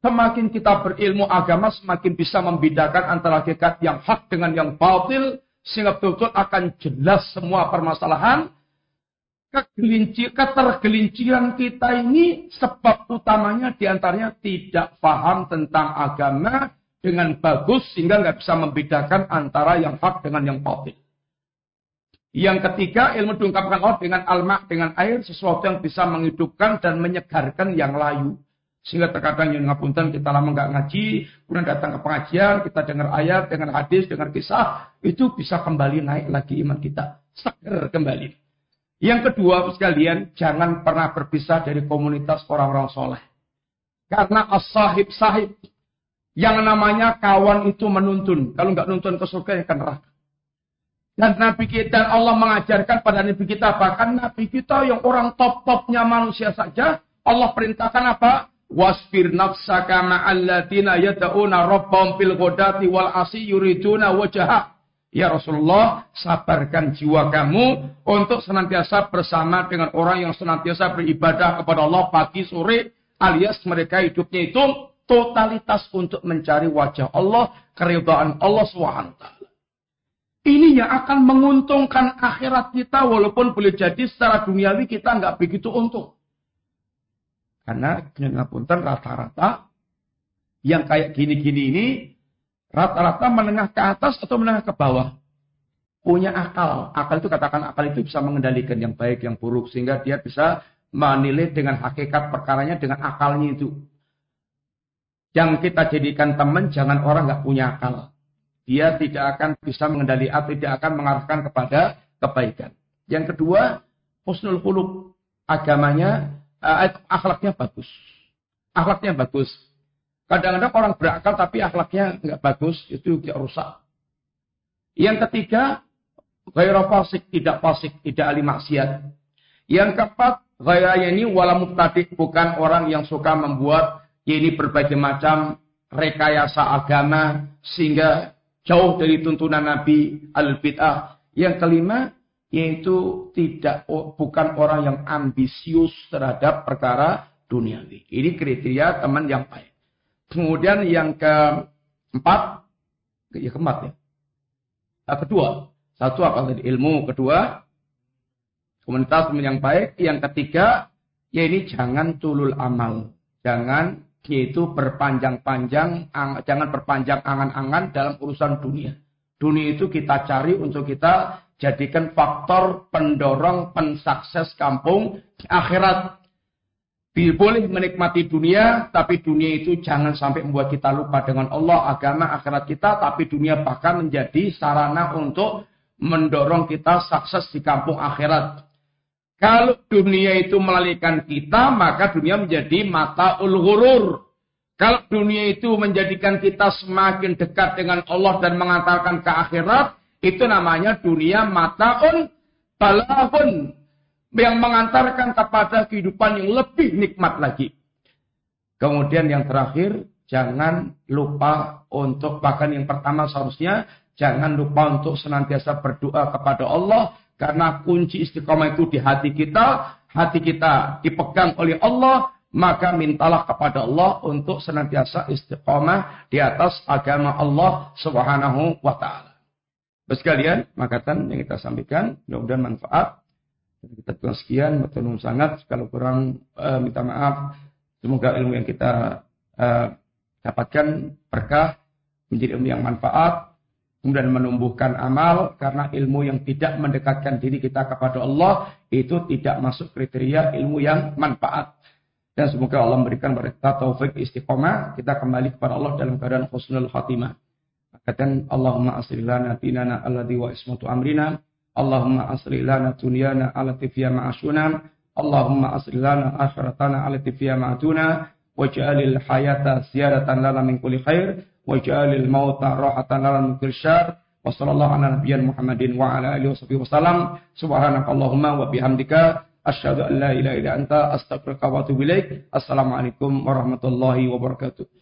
Semakin kita berilmu agama, semakin bisa membedakan antara hakikat yang hak dengan yang batil. Sehingga betul-betul akan jelas semua permasalahan kegelincir, ketergelinciran kita ini sebab utamanya di antaranya tidak paham tentang agama dengan bagus sehingga nggak bisa membedakan antara yang hak dengan yang batil. Yang ketiga, ilmu diungkapkan Allah dengan almak, dengan air, sesuatu yang bisa menghidupkan dan menyegarkan yang layu. Sehingga terkadang yang ngapunten kita lama nggak ngaji, kemudian datang ke pengajian, kita dengar ayat, dengar hadis, dengar kisah, itu bisa kembali naik lagi iman kita. Seger kembali. Yang kedua, sekalian, jangan pernah berpisah dari komunitas orang-orang soleh. Karena as-sahib-sahib, yang namanya kawan itu menuntun. Kalau nggak nuntun ke surga, ya kan neraka. Dan Nabi kita, Allah mengajarkan pada Nabi kita, bahkan Nabi kita yang orang top-topnya manusia saja, Allah perintahkan apa? Wasfir nafsaka ma'alladina yada'una rabbahum fil godati wal asi yuriduna wajahah. Ya Rasulullah, sabarkan jiwa kamu untuk senantiasa bersama dengan orang yang senantiasa beribadah kepada Allah pagi sore alias mereka hidupnya itu totalitas untuk mencari wajah Allah, keridhaan Allah SWT. Ini yang akan menguntungkan akhirat kita walaupun boleh jadi secara duniawi kita nggak begitu untung. Karena punten rata-rata yang kayak gini-gini ini Rata-rata menengah ke atas atau menengah ke bawah. Punya akal. Akal itu katakan akal itu bisa mengendalikan yang baik, yang buruk. Sehingga dia bisa menilai dengan hakikat perkaranya dengan akalnya itu. Yang kita jadikan teman, jangan orang nggak punya akal. Dia tidak akan bisa mengendali atau tidak akan mengarahkan kepada kebaikan. Yang kedua, husnul khuluq. Agamanya, uh, akhlaknya bagus. Akhlaknya bagus. Kadang-kadang orang berakal tapi akhlaknya nggak bagus, itu juga rusak. Yang ketiga, gairah fasik, tidak fasik, tidak ahli maksiat. Yang keempat, gairahnya ini wala mubtadi, bukan orang yang suka membuat ini berbagai macam rekayasa agama sehingga jauh dari tuntunan Nabi al-bid'ah. Yang kelima, yaitu tidak bukan orang yang ambisius terhadap perkara duniawi. Ini kriteria teman yang baik. Kemudian yang keempat, ya keempat ya. Nah, kedua, satu apa tadi ilmu, kedua komunitas yang baik, yang ketiga ya ini jangan tulul amal, jangan yaitu berpanjang-panjang, jangan berpanjang angan-angan dalam urusan dunia. Dunia itu kita cari untuk kita jadikan faktor pendorong pensukses kampung akhirat boleh menikmati dunia, tapi dunia itu jangan sampai membuat kita lupa dengan Allah, agama, akhirat kita, tapi dunia bahkan menjadi sarana untuk mendorong kita sukses di kampung akhirat. Kalau dunia itu melalikan kita, maka dunia menjadi mata ul Kalau dunia itu menjadikan kita semakin dekat dengan Allah dan mengantarkan ke akhirat, itu namanya dunia mataun balahun yang mengantarkan kepada kehidupan yang lebih nikmat lagi. Kemudian yang terakhir, jangan lupa untuk bahkan yang pertama seharusnya jangan lupa untuk senantiasa berdoa kepada Allah karena kunci istiqomah itu di hati kita, hati kita dipegang oleh Allah, maka mintalah kepada Allah untuk senantiasa istiqomah di atas agama Allah Subhanahu wa taala. Sekalian, makatan yang kita sampaikan, mudah-mudahan manfaat kita kurang sekian, bertolong sangat. Kalau kurang uh, minta maaf. Semoga ilmu yang kita uh, dapatkan berkah, menjadi ilmu yang manfaat, kemudian menumbuhkan amal karena ilmu yang tidak mendekatkan diri kita kepada Allah itu tidak masuk kriteria ilmu yang manfaat. Dan semoga Allah memberikan kita taufik istiqomah, kita kembali kepada Allah dalam keadaan husnul khatimah. Katakan Allahumma aslilana dinana alladhi wa ismatu amrina Allahumma asri lana dunyana alati fiha. Allahumma asri lana akhiratana alati fiha ma'atuna. Waj'alil hayata ziyadatan lana min kulli khair. Waj'alil mauta rahatan lana min kulli syar. Wassalamualaikum Muhammadin wa ala alihi wasallam. Subhanakallahumma wa bihamdika asyhadu an la ilaha illa anta astaghfiruka wa atubu ilaik. Assalamualaikum warahmatullahi wabarakatuh.